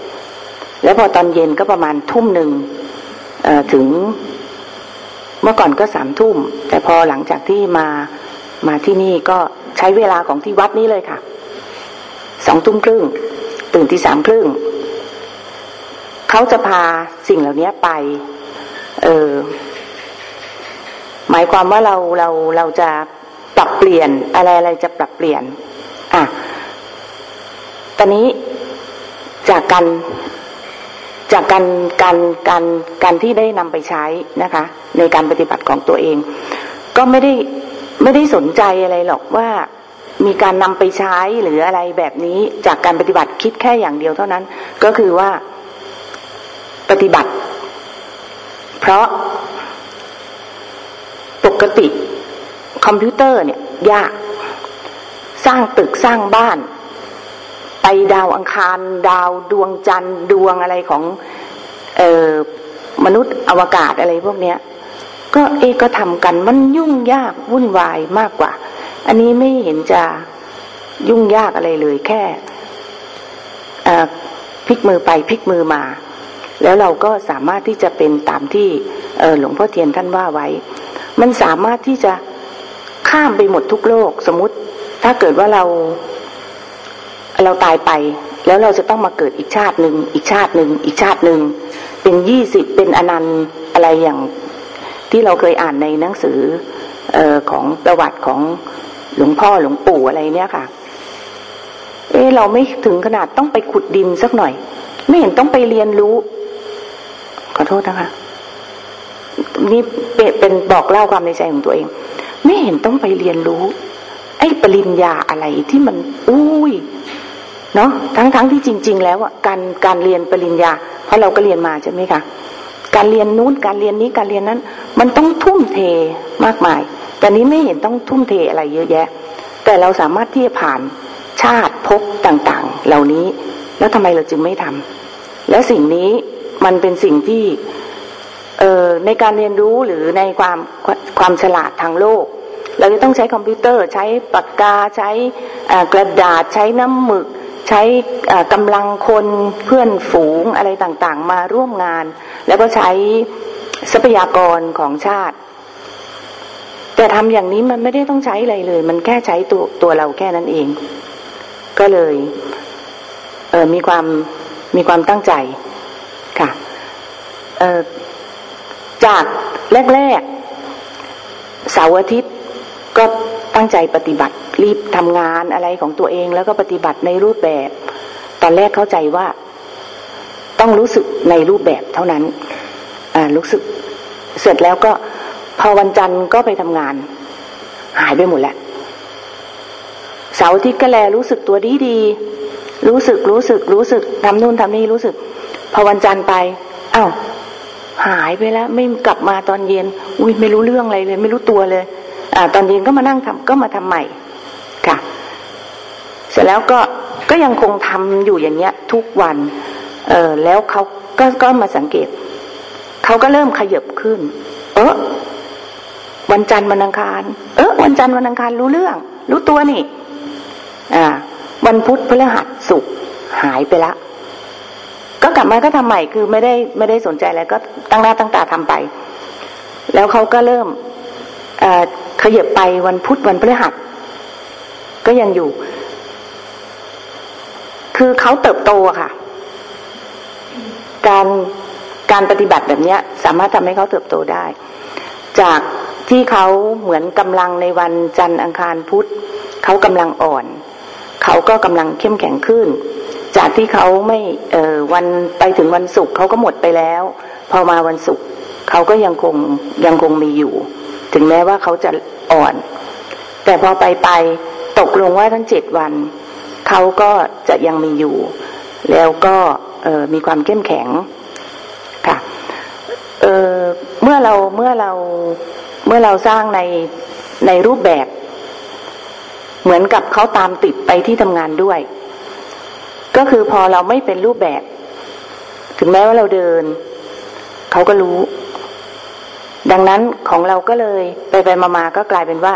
แล้วพอตอนเย็นก็ประมาณทุ่มหนึ่งถึงเมื่อก่อนก็สามทุ่ม แต่พอหลังจากที่มามาที่นี่ก็ใช้เวลาของที่วัดนี้เลยค่ะสองทุ่มครึ่งตื่นที่สามครึ่งเขาจะพาสิ่งเหล่านี้ไป เออ หมายความว่าเราเราเราจะปรับเปลี่ยนอะไรอะไรจะปรับเปลี่ยน อะ ตอนนี้จากการจากการการการการที่ได้นำไปใช้นะคะ ในการปฏิบัติของตัวเอง ก็ไม่ได้ไม่ได้สนใจอะไรหรอกว่ามีการนำไปใช้หรืออะไรแบบนี้จากการปฏิบัติคิดแค่อย่างเดียวเท่านั้น ก็คือว่าปฏิบัติ เพราะปกติคอมพิวเตอร์เนี่ย ยาก สร้างตึกสร้างบ้าน ไปดาวอังคาร ดาวดวงจันทร์ดวงอะไรของออมนุษย์อวกาศอะไรพวกเนี้ย ก็เอก็ทำกันมันยุ่งยากวุ่นวายมากกว่า อันนี้ไม่เห็นจะยุ่งยากอะไรเลยแค่พลิกมือไปพลิกมือมา แล้วเราก็สามารถที่จะเป็นตามที่หลวงพ่อเทียนท่านว่าไว้ มันสามารถที่จะข้ามไปหมดทุกโลก สมมติถ้าเกิดว่าเราเราตายไป แล้วเราจะต้องมาเกิดอีกชาติหนึ่งอีกชาติหนึ่งอีกชาติหนึ่งเป็นยี่สิบเป็นอนันต์อะไรอย่างที่เราเคยอ่านในหนังสือออของประวัติของหลวงพ่อหลวงปู่อะไรเนี่ยค่ะ เออเราไม่ถึงขนาดต้องไปขุดดินสักหน่อย ไม่เห็นต้องไปเรียนรู้ ขอโทษนะคะ นี่เป็นบอกเล่าความในใจของตัวเอง ไม่เห็นต้องไปเรียนรู้ ไอ้ปริญญาอะไรที่มัน อุ้ยเนาะทั้งๆทที่จริง ๆ แล้วอะการการเรียนปริญญา เพราะเราก็เรียนมาใช่ไหมคะการเรียนนู้นการเรียนนี้การเรียนนั้น มันต้องทุ่มเทมากมาย แต่นี้ไม่เห็นต้องทุ่มเทอะไรเยอะแยะ แต่เราสามารถที่จะผ่านชาติภพต่าง ๆ เหล่านี้ แล้วทำไมเราจึงไม่ทำและสิ่งนี้มันเป็นสิ่งที่เออในการเรียนรู้หรือในความความฉลาดทางโลก เราจะต้องใช้คอมพิวเตอร์ ใช้ปากกาใช้กระดาษใช้น้ำหมึกใช้กำลังคนเพื่อนฝูงอะไรต่างๆ มาร่วมงาน แล้วก็ใช้ทรัพยากรของชาติ แต่ทำอย่างนี้มันไม่ได้ต้องใช้อะไรเลย มันแค่ใช้ตัวตัวเราแค่นั้นเอง ก็เลย เออมีความมีความตั้งใจค่ะเออจากแรกๆเสาร์อาทิตย์ก็ตั้งใจปฏิบัติ รีบทำงานอะไรของตัวเองแล้วก็ปฏิบัติในรูปแบบ ตอนแรกเข้าใจว่า ต้องรู้สึกในรูปแบบเท่านั้นอ่ารู้สึกเสร็จแล้วก็พอวันจันทร์ก็ไปทำงาน หายไปหมดแล้วเสาร์อาทิตย์ก็แลรู้สึกตัวดีดี รู้สึกรู้สึกรู้สึกทำนู่นทำนี่รู้สึก พอวันจันทร์ไปอา้าวหายไปแล้ว ไม่กลับมาตอนเย็น อุ้ยไม่รู้เรื่องอะไรเลย ไม่รู้ตัวเลย อ่า ตอนเย็นก็มานั่งทำก็มาทำใหม่ค่ะ เสร็จแล้วก็ก็ยังคงทำอยู่อย่างเงี้ย ทุกวัน เออแล้วเขาก็ก็มาสังเกตเขาก็เริ่มขยับขึ้น เออวันจันทร์วันอังคาร เออวันจันทร์วันอังคารรู้เรื่อง รู้ตัวนี่ อ่า วันพุธพฤหัสศุกร์หายไปละก็กลับมาก็ทำใหม่คือไม่ได้ไม่ได้สนใจอะไรก็ตั้งหน้าตั้งตาทำไป แล้วเขาก็เริ่มขยับไปวันพุธวันพฤหัส ก็ยังอยู่ คือเขาเติบโตอะค่ะ การการปฏิบัติแบบนี้สามารถทำให้เขาเติบโตได้ จากที่เขาเหมือนกำลังในวันจันทร์อังคารพุธเขากำลังอ่อน เขาก็กำลังเข้มแข็งขึ้น จากที่เขาไม่เออวันไปถึงวันศุกร์เขาก็หมดไปแล้ว พอมาวันศุกร์เขาก็ยังคงยังคงมีอยู่ ถึงแม้ว่าเขาจะอ่อน แต่พอไปไปตกลงว่าทั้งเจ็ดวันเขาก็จะยังมีอยู่ แล้วก็มีความเข้มแข็งค่ะเเมื่อเราเมื่อเราเมื่อเราสร้างในในรูปแบบ เหมือนกับเขาตามติดไปที่ทำงานด้วย ก็คือพอเราไม่เป็นรูปแบบ ถึงแม้ว่าเราเดิน เขาก็รู้ ดังนั้นของเราก็เลยไปไปมาๆก็กลายเป็นว่า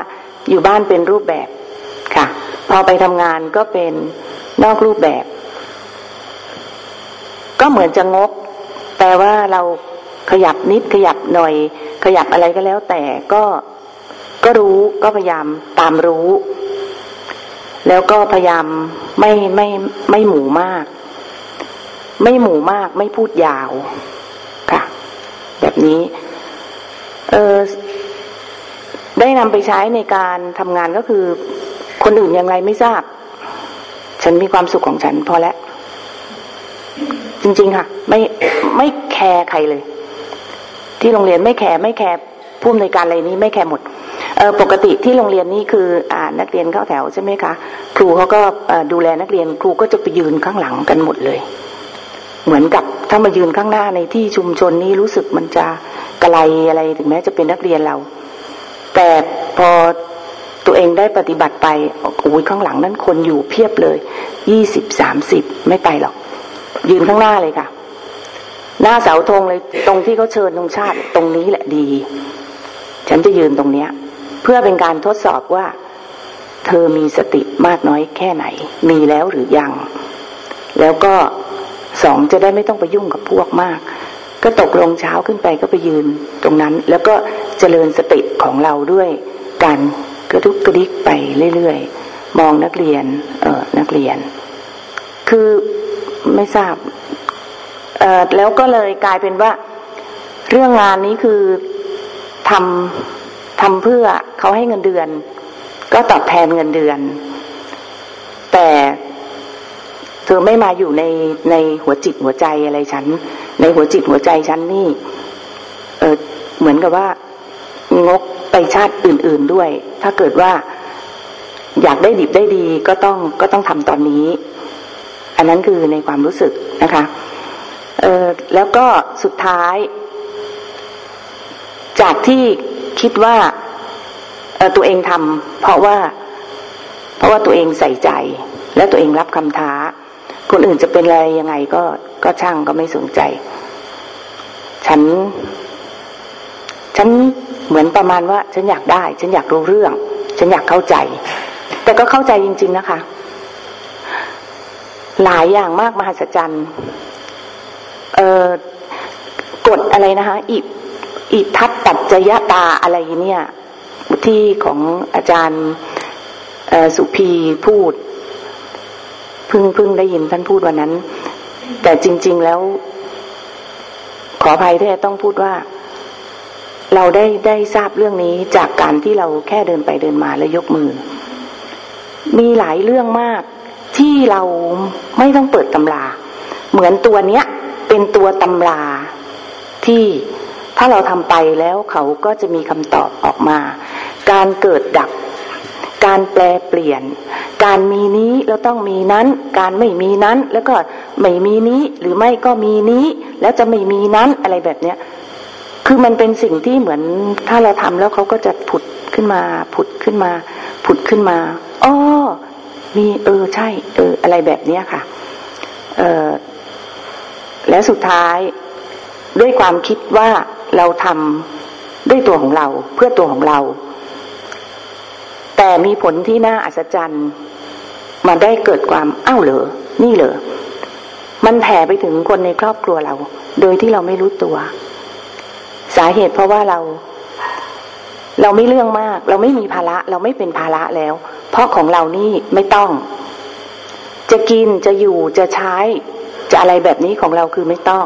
อยู่บ้านเป็นรูปแบบค่ะ พอไปทำงานก็เป็นนอกรูปแบบ ก็เหมือนจะงก แต่ว่าเราขยับนิดขยับหน่อย ขยับอะไรก็แล้วแต่ก็ก็รู้ก็พยายามตามรู้ แล้วก็พยายามไม่ไม่ไม่หมู่มาก ไม่หมู่มากไม่พูดยาว ค่ะ แบบนี้ เออได้นำไปใช้ในการทำงานก็คือ คนอื่นยังไงไม่ทราบ ฉันมีความสุขของฉันพอแล้วจริง ๆ ค่ะ ไม่ไม่แคร์ใครเลย ที่โรงเรียนไม่แคร์ไม่แคร์ผู้อำนวยการอะไรนี้ไม่แคร์หมด ปกติที่โรงเรียนนี่คืออ่านักเรียนเข้าแถวใช่ไหมคะ ครูเขาก็ดูแลนักเรียนครูก็จะไปยืนข้างหลังกันหมดเลย เหมือนกับถ้ามายืนข้างหน้าในที่ชุมชนนี้รู้สึกมันจะกระไรอะไรถึงแม้จะเป็นนักเรียนเรา แต่พอตัวเองได้ปฏิบัติไปโอ้ยข้างหลังนั้นคนอยู่เพียบเลยยี่สิบสามสิบไม่ไปหรอก ยืนข้างหน้าเลยค่ะ หน้าเสาธงเลยตรงที่เขาเชิญธงชาติ ตรงนี้แหละดี ฉันจะยืนตรงเนี้ย เพื่อเป็นการทดสอบว่า เธอมีสติมากน้อยแค่ไหน มีแล้วหรือยัง แล้วก็สองจะได้ไม่ต้องไปยุ่งกับพวกมาก ก็ตกลงเช้าขึ้นไปก็ไปยืนตรงนั้น แล้วก็เจริญสติของเราด้วยการกระดุกกระดิกไปเรื่อยๆ มองนักเรียน เออนักเรียน คือไม่ทราบเออแล้วก็เลยกลายเป็นว่า เรื่องงานนี้คือทำ ทำเพื่อเขาให้เงินเดือน ก็ตอบแทนเงินเดือน แต่เธอไม่มาอยู่ในในหัวจิตหัวใจอะไรฉัน ในหัวจิตหัวใจฉันนี่เออเหมือนกับว่างกไปชาติอื่น ๆด้วย ถ้าเกิดว่าอยากได้ดิบได้ดีก็ต้องก็ต้องทำตอนนี้ อันนั้นคือในความรู้สึกนะคะเออแล้วก็สุดท้าย จากที่ คิดว่าตัวเองทำเพราะว่า เพราะว่าตัวเองใส่ใจ และตัวเองรับคำท้า คนอื่นจะเป็นอะไรยังไงก็ก็ช่างก็ไม่สนใจ ฉัน ฉันเหเหมือนประมาณว่า ฉันอยากได้ ฉันอยากรู้เรื่อง ฉันอยากเข้าใจ แต่ก็เข้าใจจริง ๆ นะคะ หลายอย่างมากมหัศจรรย์เอ่อกฎอะไรนะคะอิ อิทัตตัจจยตาอะไรเนี่ยที่ของอาจารย์สุพีพูดเพิ่งเพิ่งได้ยินท่านพูดวันนั้น แต่จริง ๆแล้ว ขออภัยที่ต้องพูดว่า เราได้ได้ทราบเรื่องนี้จากการที่เราแค่เดินไปเดินมาและยกมือ มีหลายเรื่องมากที่เราไม่ต้องเปิดตำรา เหมือนตัวเนี้ย เป็นตัวตำราที่ ถ้าเราทำไปแล้วเขาก็จะมีคำตอบออกมา การเกิดดับ การแปลเปลี่ยน การมีนี้แล้วต้องมีนั้น การไม่มีนั้น แล้วก็ไม่มีนี้หรือไม่ก็มีนี้ แล้วจะไม่มีนั้นอะไรแบบเนี้ยคือมันเป็นสิ่งที่เหมือนถ้าเราทำแล้วเขาก็จะผุดขึ้นมา ผุดขึ้นมา ผุดขึ้นมาอ๋อมีเออใช่ เออ อะไรแบบเนี้ยค่ะ เออและสุดท้ายด้วยความคิดว่า เราทำด้วยตัวของเราเพื่อตัวของเรา แต่มีผลที่น่าอัศจรรย์มาได้เกิดความอ้าวเหรอ นี่เหรอ มันแผ่ไปถึงคนในครอบครัวเรา โดยที่เราไม่รู้ตัว สาเหตุเพราะว่าเรา เราไม่เรื่องมาก เราไม่มีภาระ เราไม่เป็นภาระแล้ว เพราะของเรานี่ไม่ต้อง จะกินจะอยู่จะใช้ จะอะไรแบบนี้ของเราคือไม่ต้อง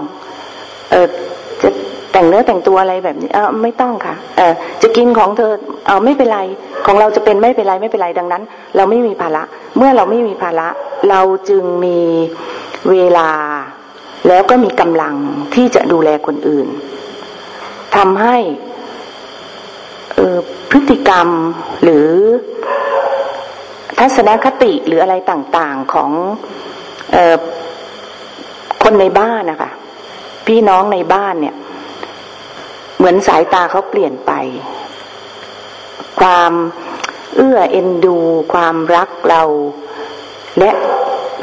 เออจะ แต่งเนื้อแต่งตัวอะไรแบบนี้เออไม่ต้องค่ะเออจะกินของเธอเออไม่เป็นไรของเราจะเป็นไม่เป็นไรไม่เป็นไรดังนั้น เราไม่มีภาระ เมื่อเราไม่มีภาระ เราจึงมีเวลา แล้วก็มีกำลังที่จะดูแลคนอื่นทำให้พฤติกรรมหรือทัศนคติหรืออะไรต่างๆของออคนในบ้านนะคะพี่น้องในบ้านเนี่ย เหมือนสายตาเขาเปลี่ยนไป ความเอื้อเอ็นดู ความรักเรา และ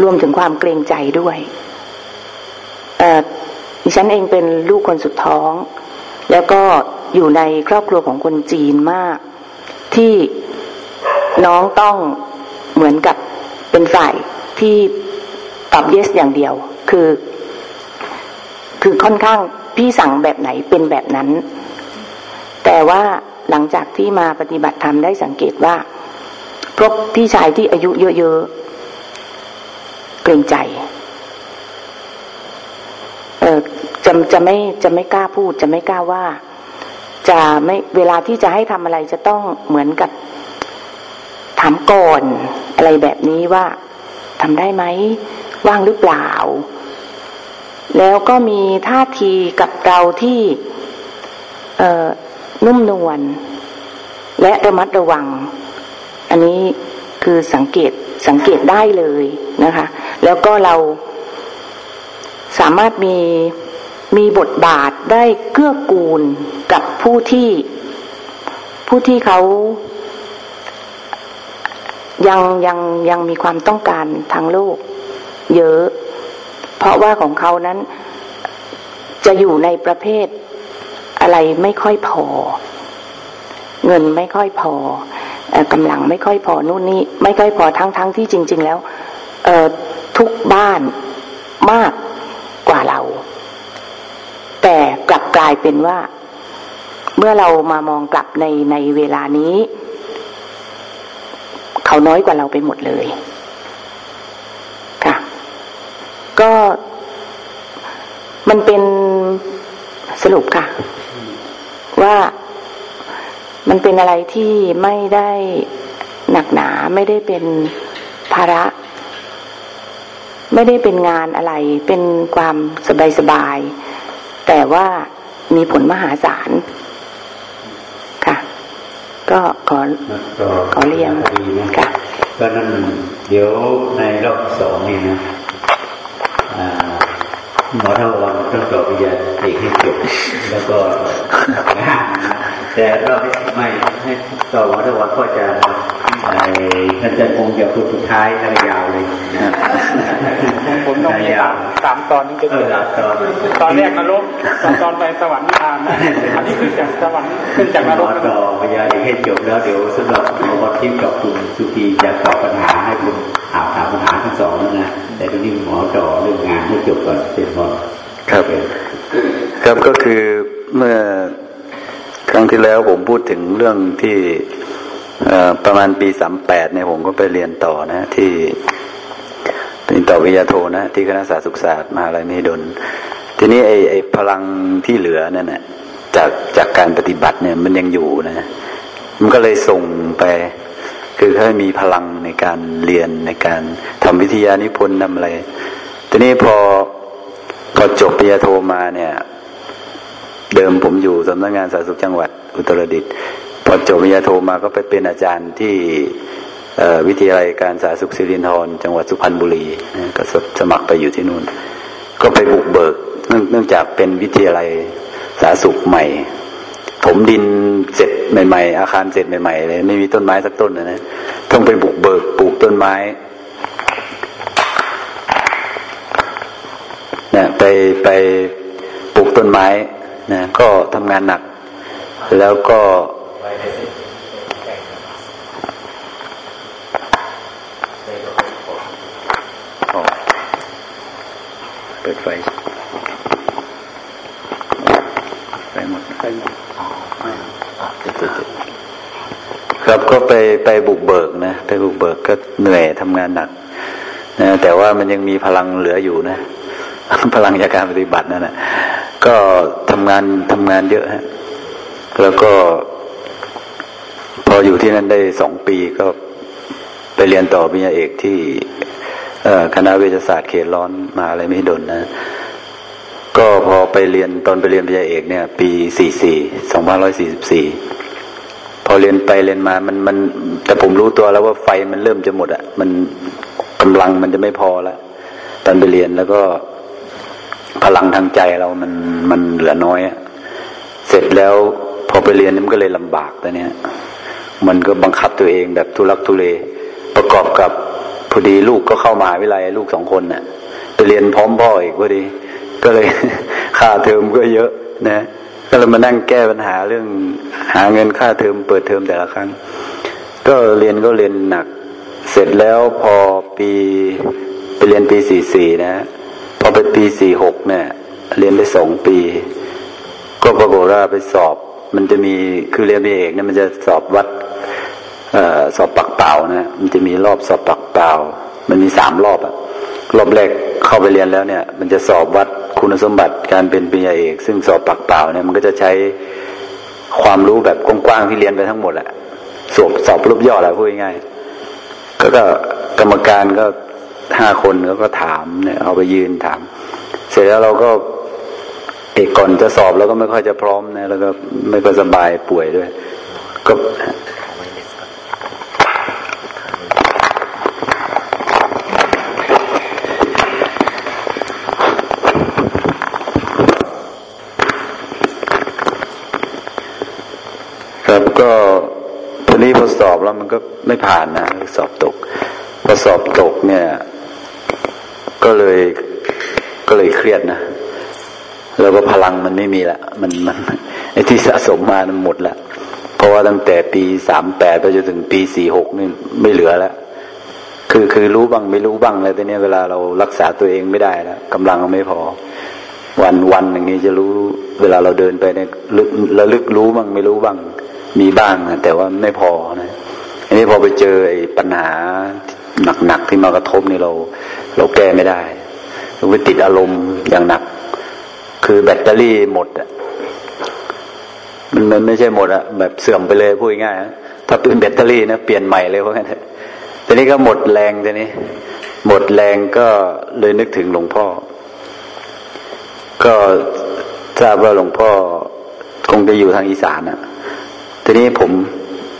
รวมถึงความเกรงใจด้วยดิฉันเองเป็นลูกคนสุดท้อง แล้วก็อยู่ในครอบครัวของคนจีนมาก ที่น้องต้องเหมือนกับเป็นฝ่ายที่ตอบ yes อย่างเดียว คือ คือค่อนข้าง พี่สั่งแบบไหนเป็นแบบนั้น แต่ว่าหลังจากที่มาปฏิบัติธรรมได้สังเกตว่าพวกพี่ชายที่อายุเยอะๆเกรงใจ เออจะจะไม่จะไม่กล้าพูด จะไม่กล้าว่า จะไม่เวลาที่จะให้ทำอะไรจะต้องเหมือนกับถามก่อน อะไรแบบนี้ว่าทำได้ไหมว่างหรือเปล่า แล้วก็มีท่าทีกับเราที่นุ่มนวลและระมัดระวัง อันนี้คือสังเกตสังเกตได้เลยนะคะ แล้วก็เราสามารถมีมีบทบาทได้เกื้อกูลกับผู้ที่ผู้ที่เขายังยังยังมีความต้องการทางโลก เยอะ เพราะว่าของเขานั้นจะอยู่ในประเภทอะไรไม่ค่อยพอ เงินไม่ค่อยพอกำลังไม่ค่อยพอนู่นนี่ไม่ค่อยพอทั้งทั้งที่จริง ๆ แล้วทุกบ้านมากกว่าเรา แต่กลับกลายเป็นว่า เมื่อเรามามองกลับในในเวลานี้ เขาน้อยกว่าเราไปหมดเลย ค่ะ ก็มันเป็นสรุปค่ะ ว่ามันเป็นอะไรที่ไม่ได้หนักหนาไม่ได้เป็นภาระ ไม่ได้เป็นงานอะไร เป็นความสบายๆแต่ว่ามีผลมหาศาลก็ขอขอเรียนค่ะก็นั่นเดี๋ยวในรอบสองนี่นะ หมอทวันต้องสอบวิญญาเอกให้จบแล้วก็ทำงานแต่รอบไม่ให้ต่อหมอทวันก็จะ ท่านจะคงจะพูดสุดท้ายทั้งยาวเลยผมต้องมีสามตอนนี้จะเกิดตอนแรกนรกตอนไปสวรรค์นิพพานอันนี้ขึ้นจากสวรรค์ขึ้นจากนรกต่อพยาดีให้จบแล้วเดี๋ยวสำหรับหมอทิพย์กับคุณสุกีจะตอบปัญหาให้คุณถามถามปัญหาทั้งสองแล้วนะแต่ตอนนี้หมอต่อเรื่องงานให้จบก่อนเป็นพอครับครับก็คือเมื่อครั้งที่แล้วผมพูดถึงเรื่องที่ ประมาณปีสามแปดเนี่ยผมก็ไปเรียนต่อนะที่เป็นต่อวิทยาโทนะ ที่คณะสาธารณศาสตร์มหาลัยมหิดล ทีนี้ไอ้ไอ้พลังที่เหลือนั่นแหละจากจากการปฏิบัติเนี่ยมันยังอยู่นะ มันก็เลยส่งไป คือเขามีพลังในการเรียนในการทำวิทยานิพนธ์ทำอะไร ทีนี้พอพอจบปริญญาโทมาเนี่ย เดิมผมอยู่สำนักงานสาธารณสุขจังหวัดอุตรดิตถ์ พอจบวิทยาโทมาก็ไปเป็นอาจารย์ที่วิทยาลัยการสาธารณสุขสิรินธรจังหวัดสุพรรณบุรีก็สมัครไปอยู่ที่นู่น ก็ไปบุกเบิกเนื่องจากเป็นวิทยาลัยสาธารณสุขใหม่ ผมดินเสร็จใหม่ ๆ อาคารเสร็จใหม่ๆเลยไม่มีต้นไม้สักต้นนะ ต้องไปบุกเบิกปลูกต้นไม้นะไปไปปลูกต้นไม้นะก็ทำงานหนัก แล้วก็ เปิดไฟไฟหมดไฟหมดครับก็ไปไปบุกเบิกนะไปบุกเบิกก็เหนื่อยทำงานหนักนะแต่ว่ามันยังมีพลังเหลืออยู่นะ พลังจากการปฏิบัตินั่นแหละก็ทำงานทำงานเยอะฮะแล้วก็ ออยู่ที่นั่นได้สองปีก็ไปเรียนต่อปริญญาเอกที่คณะเวชศาสตร์เขตร้อนมาอะไรไม่ดนนะ ก็พอไปเรียนตอนไปเรียนปริญญาเอกเนี่ย ปีสี่สี่สองพันร้อยสี่สิบสี่พอเรียนไปเรียนมามันมัน แต่ผมรู้ตัวแล้วว่าไฟมันเริ่มจะหมดอะมันกำลังมันจะไม่พอแล้วตอนไปเรียนแล้วก็พลังทางใจเรามันมันเหลือน้อยอะเสร็จแล้วพอไปเรียนมันก็เลยลำบากแต่เนี้ย มันก็บังคับตัวเองแบบทุลักทุเล ประกอบกับพอดีลูกก็เข้ามาวิไลลูกสองคนน่ะไปเรียนพร้อมพ่ออีกพอดี ก็เลยค่าเทอมก็เยอะนะก็เลยมานั่งแก้ปัญหาเรื่องหาเงินค่าเทอมเปิดเทอมแต่ละครั้ง ก็เรียนก็เรียนหนัก เสร็จแล้วพอปีไปเรียนปีสี่สี่นะพอไปปีสี่หกเนี่ยเรียนได้สองปี ก็ปรากฏว่าไปสอบ มันจะมีคือเรียนเอกเนี่ยมันจะสอบวัดอสอบปักเปล่านะมันจะมีรอบสอบปักเปล่า มันมีสามรอบอะรอบแรกเข้าไปเรียนแล้วเนี่ย มันจะสอบวัดคุณสมบัติการเป็นปริญญาเอก ซึ่งสอบปักเปล่าเนี่ยมันก็จะใช้ความรู้แบบกว้างๆที่เรียนไปทั้งหมดแหละสอบสอบรูปย่อแหละพูดง่ายๆก็กรรมการก็ห้าคนแล้วก็ถามเนี่ยเอาไปยืนถาม เสร็จแล้วเราก็ เอกก่อนจะสอบแล้วก็ไม่ค่อยจะพร้อมนะ แล้วก็ไม่ค่อยสบายป่วยด้วย ก็ครับก็ทีนี้พอสอบแล้วมันก็ไม่ผ่านนะสอบตกพอสอบตกเนี่ย ก็เลยก็เลยเครียดนะ แล้วก็พลังมันไม่มีละมันมันไอ้ที่สะสมมามันหมดละเพราะว่าตั้งแต่ปีสามแปดไปจนถึงปีสี่หกนี่ไม่เหลือแล้วคือคือรู้บ้างไม่รู้บ้างเลยแต่เนี้ยเวลาเรารักษาตัวเองไม่ได้แล้วกำลังไม่พอ วันวันอย่างนี้จะรู้ เวลาเราเดินไปเนี่ยระลึกรู้บ้างไม่รู้บ้าง มีบ้างนะแต่ว่าไม่พอนะอันนี้พอไปเจอไอ้ปัญหาหนักๆที่มากระทบนี่เรา เราแก้ไม่ได้เราไปติดอารมณ์อย่างหนัก คือแบตเตอรี่หมดอะมันไม่ใช่หมดอะแบบเสื่อมไปเลยพูดง่ายถ้าเป็นแบตเตอรี่นะเปลี่ยนใหม่เลยเพราะงั้นทีนี้ก็หมดแรงทีนี้ หมดแรงก็เลยนึกถึงหลวงพ่อ ก็ทราบว่าหลวงพ่อคงจะอยู่ทางอีสานอะทีนี้ผม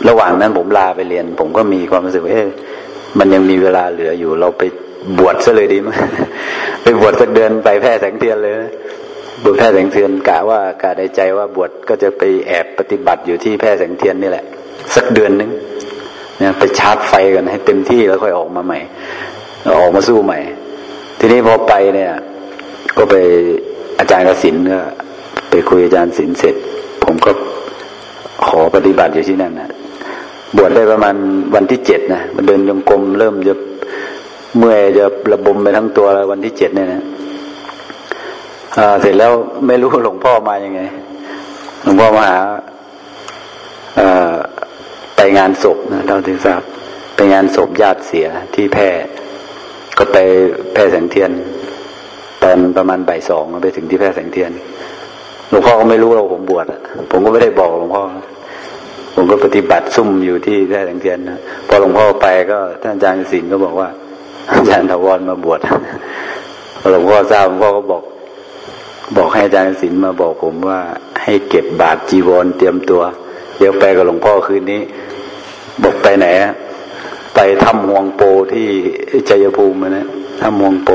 ระหว่างนั้นผมลาไปเรียน ผมก็มีความรู้สึกว่าเอ๊ะมันยังมีเวลาเหลืออยู่ เราไปบวชซะเลยดีไหมไปบวชสักเดือนไปแพร่แสงเทียนเลย บวชแพ่แสงเทียนกะว่ากะในใจว่าบวชก็จะไปแอบปฏิบัติอยู่ที่แพ่แสงเทียนนี่แหละ สักเดือนนึงเนี่ยไปชาร์จไฟกันให้เต็มที่แล้วค่อยออกมาใหม่ออกมาสู้ใหม่ ทีนี้พอไปเนี่ย ก็ไปอาจารย์กสินก็ไปคุยอาจารย์สินเสร็จ ผมก็ขอปฏิบัติอยู่ที่นั่นนะบวชได้ประมาณวันที่เจ็ดนะมันเดินยงกลมเริ่มจะเมื่อยจะระบมไปทั้งตัวแล้ววันที่เจ็ดเนี่ยนะ เสร็จแล้วไม่รู้หลวงพ่อมาอยังไง หลวงพ่อมาหาไปงานศพนะเราถึงทราบไปงานศพญาติเสียที่แพร่ก็ไปแพร่แสงเทียน ตอนประมาณบ่ายสองไปถึงที่แพร่แสงเทียน หลวงพ่อก็ไม่รู้ว่าผมบวชผมก็ไม่ได้บอกหลวงพ่อ ผมก็ปฏิบัติซุ่มอยู่ที่แพร่แสงเทียนนะพอหลวงพ่อไปก็ท่านอาจารย์ศิลป์ก็บอกว่าอาจารย์ถาวรมาบวชหลวงพ่อทราบหลวงพ่อก็บอก บอกให้อาจารย์ศิลมาบอกผมว่าให้เก็บบาตรจีวรเตรียมตัว เดี๋ยวไปกับหลวงพ่อคืนนี้ บอกไปไหนไปถ้ำฮวงโปที่ชัยภูมินะถ้ำฮวงโป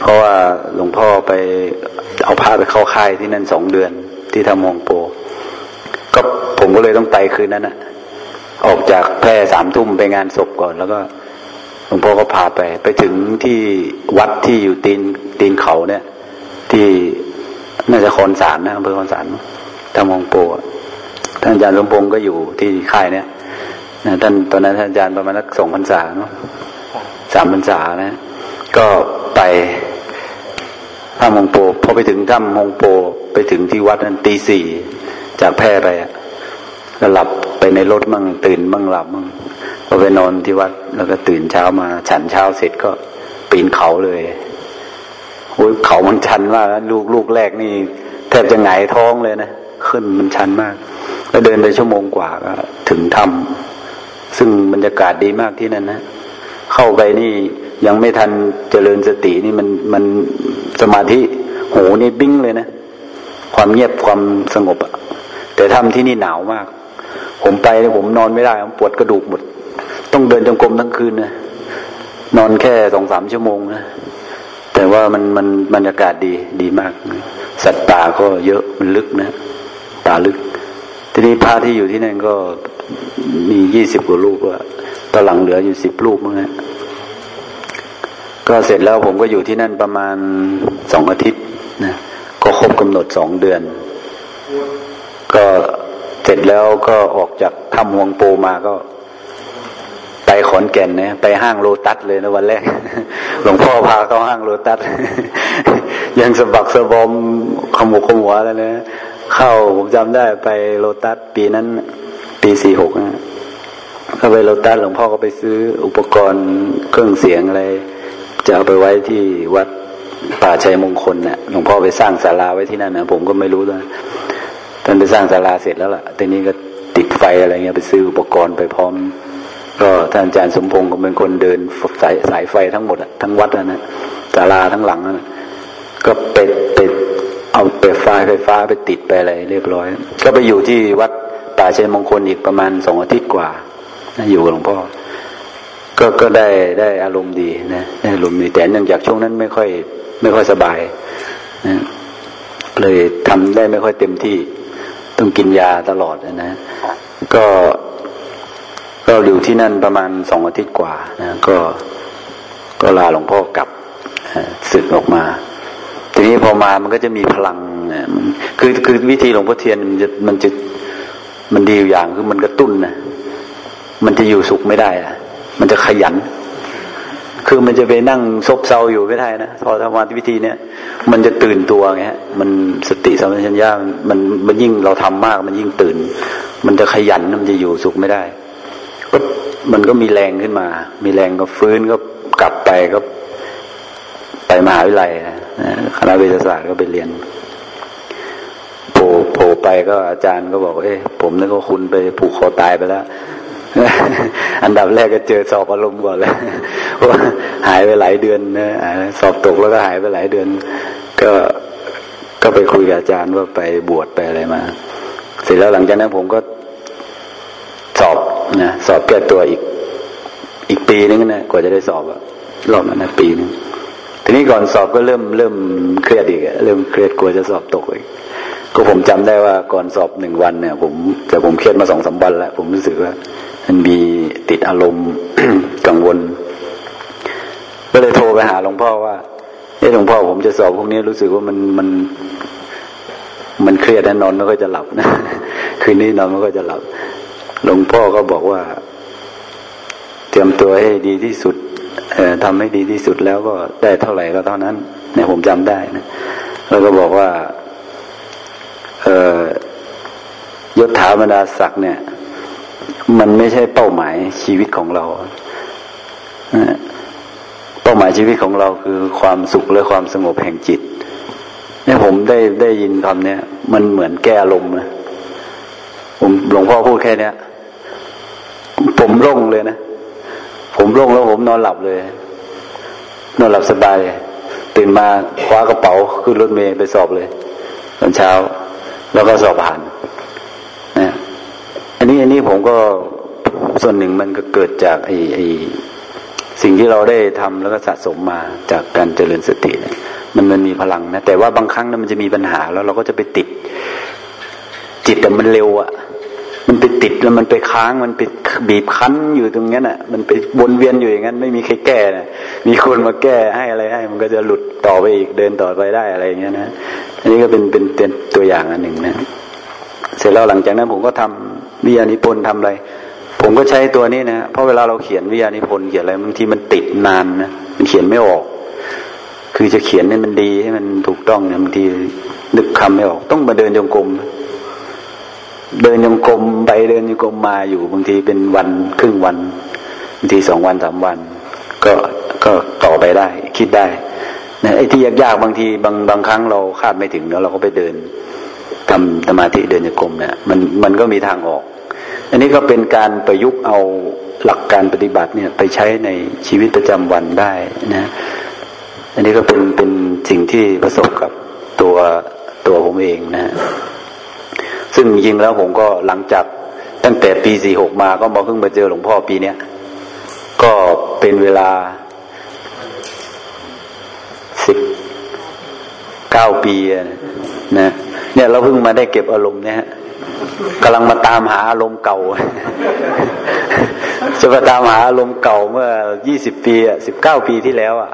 เพราะว่าหลวงพ่อไปเอาพาไปเข้าค่ายที่นั่นสองเดือน ที่ถ้ำฮวงโป ก็ผมก็เลยต้องไปคืนนั้นนะออกจากแพร่สามทุ่มไปงานศพก่อน แล้วก็หลวงพ่อก็พาไป ไปถึงที่วัดที่อยู่ตีนตีนเขาเนี่ย ที่น่าจะคอนสารนะอำเภอคอนสารถ้ำฮวงโปท่านอาจารย์สมพงศ์ก็อยู่ที่ค่ายเนี่ยนะท่านตอนนั้นท่านอาจารย์ประมาณสักสองพรรษาเนาะสามพรรษานะ ก็ไปถ้ำฮงโปพอไปถึงถ้ำฮงโปไปถึงที่วัดนั้นตีสี่จากแพร่ไปอะก็หลับไปในรถมั่งตื่นมั่งหลับมั่งก็ไปนอนที่วัดแล้วก็ตื่นเช้ามา ฉันเช้าเสร็จก็ปีนเขาเลย โอ้ยเขามันชันมากลูกลูกแรกนี่แทบจะหงายท้องเลยนะขึ้นมันชันมาก แล้วเดินไปชั่วโมงกว่าก็ถึงถ้ำซึ่งบรรยากาศดีมากที่นั่นนะเข้าไปนี่ยังไม่ทันเจริญสตินี่มันมันสมาธิโหนี่บิ้งเลยนะ ความเงียบความสงบอะแต่ถ้ำที่นี่หนาวมาก ผมไปผมนอนไม่ได้ผมปวดกระดูกหมด ต้องเดินจงกรมทั้งคืนนะนอนแค่สองสามชั่วโมงนะ แต่ว่ามันมันบรรยากาศดีดีมาก สัตว์ป่าก็เยอะมันลึกนะป่าลึก ทีนี้พระที่อยู่ที่นั่นก็มียี่สิบกว่าลูกว่าตอนหลังเหลืออยู่สิบลูกมั้งนะก็เสร็จแล้วผมก็อยู่ที่นั่นประมาณสองอาทิตย์นะก็ครบกำหนดสองเดือน ก็เสร็จแล้วก็ออกจากถ้ำฮวงโปมาก็ ไปขอนแก่นเนะไปห้างโลตัสเลยนะวันแรก หลวงพ่อพาเข้าห้างโลตัส ยังสะบักสะบอมขมุกขมัวแล้วนะเข้าผมจำได้ไปโลตัสปีนั้น ปีสี่หกนะก็ไปโลตัสหลวงพ่อก็ไปซื้ออุปกรณ์เครื่องเสียงอะไร จะเอาไปไว้ที่วัดป่าชัยมงคลเนะ่ยหลวงพ่อไปสร้างศาลาไว้ที่นั่นนะผมก็ไม่รู้นะท่านไปสร้างศาลาเสร็จแล้วล่ะทีนี้ก็ติดไฟอะไรเงี้ยไปซื้ออุปกรณ์ไปพร้อม ก็ท่านอาจารย์สมพงศ์ก็เป็นคนเดินสายสายไฟทั้งหมดทั้งวัดนะศาลาทั้งหลังนะก็ไปไปเอาเปไฟไฟฟ้าไปติดไปอะไรเรียบร้อย ก็ไปอยู่ที่วัดป่าเชัยมงคลอีกประมาณสองอาทิตย์กว่านะอยู่กับหลวงพ่อ ก็ก็ได้ได้อารมณ์ดีนะได้อารมณ์ดีแต่เนื่องจากช่วงนั้นไม่ค่อย ไม่ค่อยสบายนะเลยทำได้ไม่ค่อยเต็มที่ ต้องกินยาตลอดนะ ก็ ก็อยู่ที่นั่นประมาณสองอาทิตย์กว่านะก็ก็ลาหลวงพ่อกลับสึกออกมา ทีนี้พอมามันก็จะมีพลังนะคือคือวิธีหลวงพ่อเทียนมันจะมันจะมันดีอยู่อย่างคือมันกระตุ้นนะมันจะอยู่สุขไม่ได้อะมันจะขยัน คือมันจะไปนั่งซบเซาอยู่ไม่ได้นะพอทำมาวิธีเนี้ยมันจะตื่นตัวไงฮะมันสติสัมปชัญญะมันมันยิ่งเราทำมาก มันยิ่งตื่น มันจะขยันมันจะอยู่สุขไม่ได้็มันก็มีแรงขึ้นมา มีแรงก็ฟื้นก็กลับไปก็ไปมหาวิทยาลัยนะคณะวิทยาศาสตร์ก็ไปเรียนโผล่โผล่ไปก็อาจารย์ก็บอกเอ้ผมนึกว่าคุณไปผูกคอตายไปแล้ว อันดับแรกก็เจอสอบอารมณ์ก่อนเลยว่าหายไปหลายเดือนนะสอบตกแล้วก็หายไปหลายเดือน ก็ก็ไปคุยกับอาจารย์ว่าไปบวชไปอะไรมา เสร็จแล้วหลังจากนั้นผมก็ นะสอบแก้ตัวอีก อีกปีนึงนะกว่าจะได้สอบอะรอบนั้นนะปีนึงทีนี้ก่อนสอบก็เริ่มเริ่มเครียดอีกเริ่มเครียดกลัวจะสอบตกอีกก็ผมจำได้ว่าก่อนสอบหนึ่งวันเนี่ย ผมแต่ผมเครียดมาสองสาวันแล้วผมรู้สึกว่า มันมีติดอารมณ์กังวล ก็เลยโทรไปหาหลวงพ่อว่าเอ้หลวงพ่อผมจะสอบพวกนี้รู้สึกว่ามันมันมันเครียดนอนไม่ค่อยจะหลับนะคืนนี้นอนไม่ค่อยจะหลับ หลวงพ่อก็บอกว่า เตรียมตัวให้ดีที่สุดทำให้ดีที่สุดแล้วก็ได้เท่าไหร่ก็เท่านั้นเนี่ยผมจำได้นะแล้วก็บอกว่าเอยศถาบรรดาศักดิ์เนี่ย มันไม่ใช่เป้าหมายชีวิตของเราเป้าหมายชีวิตของเราคือความสุขและความสงบแห่งจิตเนี่ยผมได้ได้ยินคำเนี้ยมันเหมือนแก้อารมณ์นะ ผมหลวงพ่อพูดแค่เนี้ยผมร่งเลยนะ ผมร่งแล้วผมนอนหลับเลย นอนหลับสบาย ตื่นมาคว้ากระเป๋าขึ้นรถเมล์ไปสอบเลย ตอนเช้า แล้วก็สอบผ่านนะอันนี้อันนี้ผมก็ส่วนหนึ่งมันก็เกิดจากไอ้ไอ้สิ่งที่เราได้ทำแล้วก็สะสมมาจากการเจริญสติเนี่ยมันมันมีพลังนะแต่ว่าบางครั้งนะมันจะมีปัญหาแล้วเราก็จะไปติด จิตแต่มันเร็วอะ่ะ มันไปติดแล้วมันไปค้างมันไปบีบคั้นอยู่ตรงนั้นอะ มันไปวนเวียนอยู่อย่างนั้น ไม่มีใครแก้นะมีคนมาแก้ให้อะไรให้ มันก็จะหลุดต่อไปอีกเดินต่อไปได้อะไรอย่างเงี้ยนะอันนี้ก็เป็นเป็นเป็นตัวอย่างอันหนึ่งนะ เสร็จแล้วหลังจากนั้นผมก็ทำวิญญาณิพนธ์ทำอะไร ผมก็ใช้ตัวนี้นะเพราะเวลาเราเขียนวิญญาณิพนธ์เขียนอะไรบางทีมันติดนานนะมันเขียนไม่ออก คือจะเขียนให้มันดีให้มันถูกต้องเนี่ยบางทีนึกคำไม่ออก ต้องมาเดินจงกรม เดินยงกลมไปเดินยงกลมมาอยู่บางทีเป็นวันครึ่งวันบางทีสองวันสามวัน ก็ก็ต่อไปได้ คิดได้นะไอ้ที่ยากๆบางทีบางบางครั้งเราคาดไม่ถึงแล้วเราก็ไปเดินทำสมาธิเดินยงกลมเนะี่ยมันมันก็มีทางออก อันนี้ก็เป็นการประยุกต์เอาหลักการปฏิบัติเนี่ยไปใช้ในชีวิตประจำวันได้นะ อันนี้ก็เป็นเป็นสิ่งที่ประสบกับตัวตัวผมเองนะ ซึ่งจริงแล้วผมก็หลังจากตั้งแต่ปีสี่หกมาก็มาเพิ่งมาเจอหลวงพ่อปีเนี้ยก็เป็นเวลาสิบเก้าปีนะเนี่ยเราเพิ่งมาได้เก็บอารมณ์เนี่ยกำลังมาตามหาอารมณ์เก่า จะมาตามหาอารมณ์เก่าเมื่อยี่สิบปีอะสิบเก้าปีที่แล้วอะ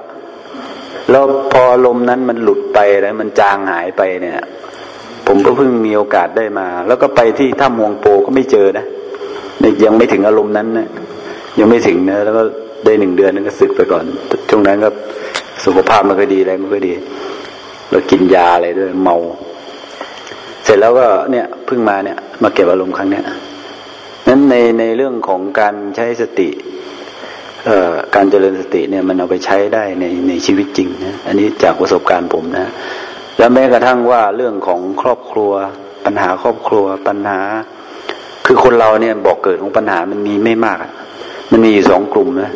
แล้วพออารมณ์นั้นมันหลุดไปแล้วมันจางหายไปเนี่ย ผมก็เพิ่งมีโอกาสได้มา แล้วก็ไปที่ถ้ำฮวงโปก็ไม่เจอนะยังไม่ถึงอารมณ์นั้นนะยังไม่ถึงนะ แล้วก็ได้หนึ่งเดือนนั้นก็สึกไปก่อน ช่วงนั้นก็สุขภาพมันก็ดีอะไรมันก็ดี แล้วกินยาอะไรด้วยเมา เสร็จแล้วก็เนี่ยเพิ่งมาเนี่ย มาเก็บอารมณ์ครั้งเนี้ยนั้นในในเรื่องของการใช้สติเอ่อการเจริญสติเนี่ยมันเอาไปใช้ได้ในในชีวิตจริงนะอันนี้จากประสบการณ์ผมนะ แล้วแม้กระทั่งว่าเรื่องของครอบครัว ปัญหาครอบครัวปัญหา คือคนเราเนี่ยบอกเกิดของปัญหามันมีไม่มาก มันมีอยู่สองกลุ่มนะ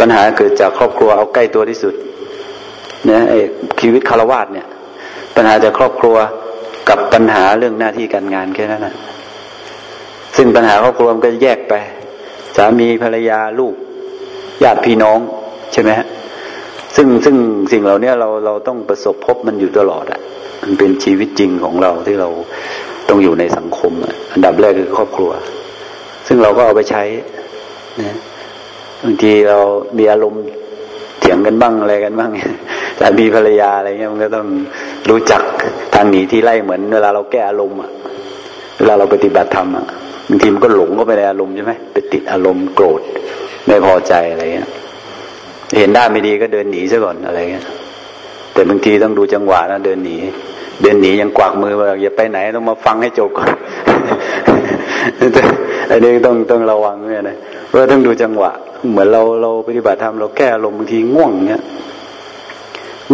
ปัญหาเกิดจากครอบครัวเอาใกล้ตัวที่สุดเนี่ยไอ้ชีวิตคารวาสเนี่ย ปัญหาจากครอบครัวกับปัญหาเรื่องหน้าที่การงานแค่นั้นนะซึ่งปัญหาครอบครัวมันก็แยกไป สามีภรรยาลูกญาติพี่น้อง ใช่ไหมฮะ ซึ่งซึ่งสิ่งเหล่านี้เราเราต้องประสบพบมันอยู่ตลอดอะ มันเป็นชีวิตจริงของเราที่เราต้องอยู่ในสังคมอะ อันดับแรกคือครอบครัว ซึ่งเราก็เอาไปใช้นะบางทีเรามีอารมณ์เถียงกันบ้างอะไรกันบ้างแต่มีภรรยาอะไรเงี้ยมันก็ต้องรู้จักทางหนีที่ไล่เหมือนเวลาเราแก้อารมณ์อะเวลาเราปฏิบัติธรรมอะบางทีมันก็หลงเข้าไปในอารมณ์ใช่ไหมไปติดอารมณ์โกรธไม่พอใจอะไรเงี้ย เห็นได้ไม่ดีก็เดินหนีซะก่อนอะไรเงี้ย แต่บางทีต้องดูจังหวะนะเดินหนี เดินหนียังกวักมือว่าอย่าไปไหนต้องมาฟังให้จบก่อนอันนี้ต้องต้องระวังเนี่ยนะเพราะต้องดูจังหวะ เหมือนเราเราปฏิบัติธรรมเราแก้ลมบางทีง่วงเนี้ย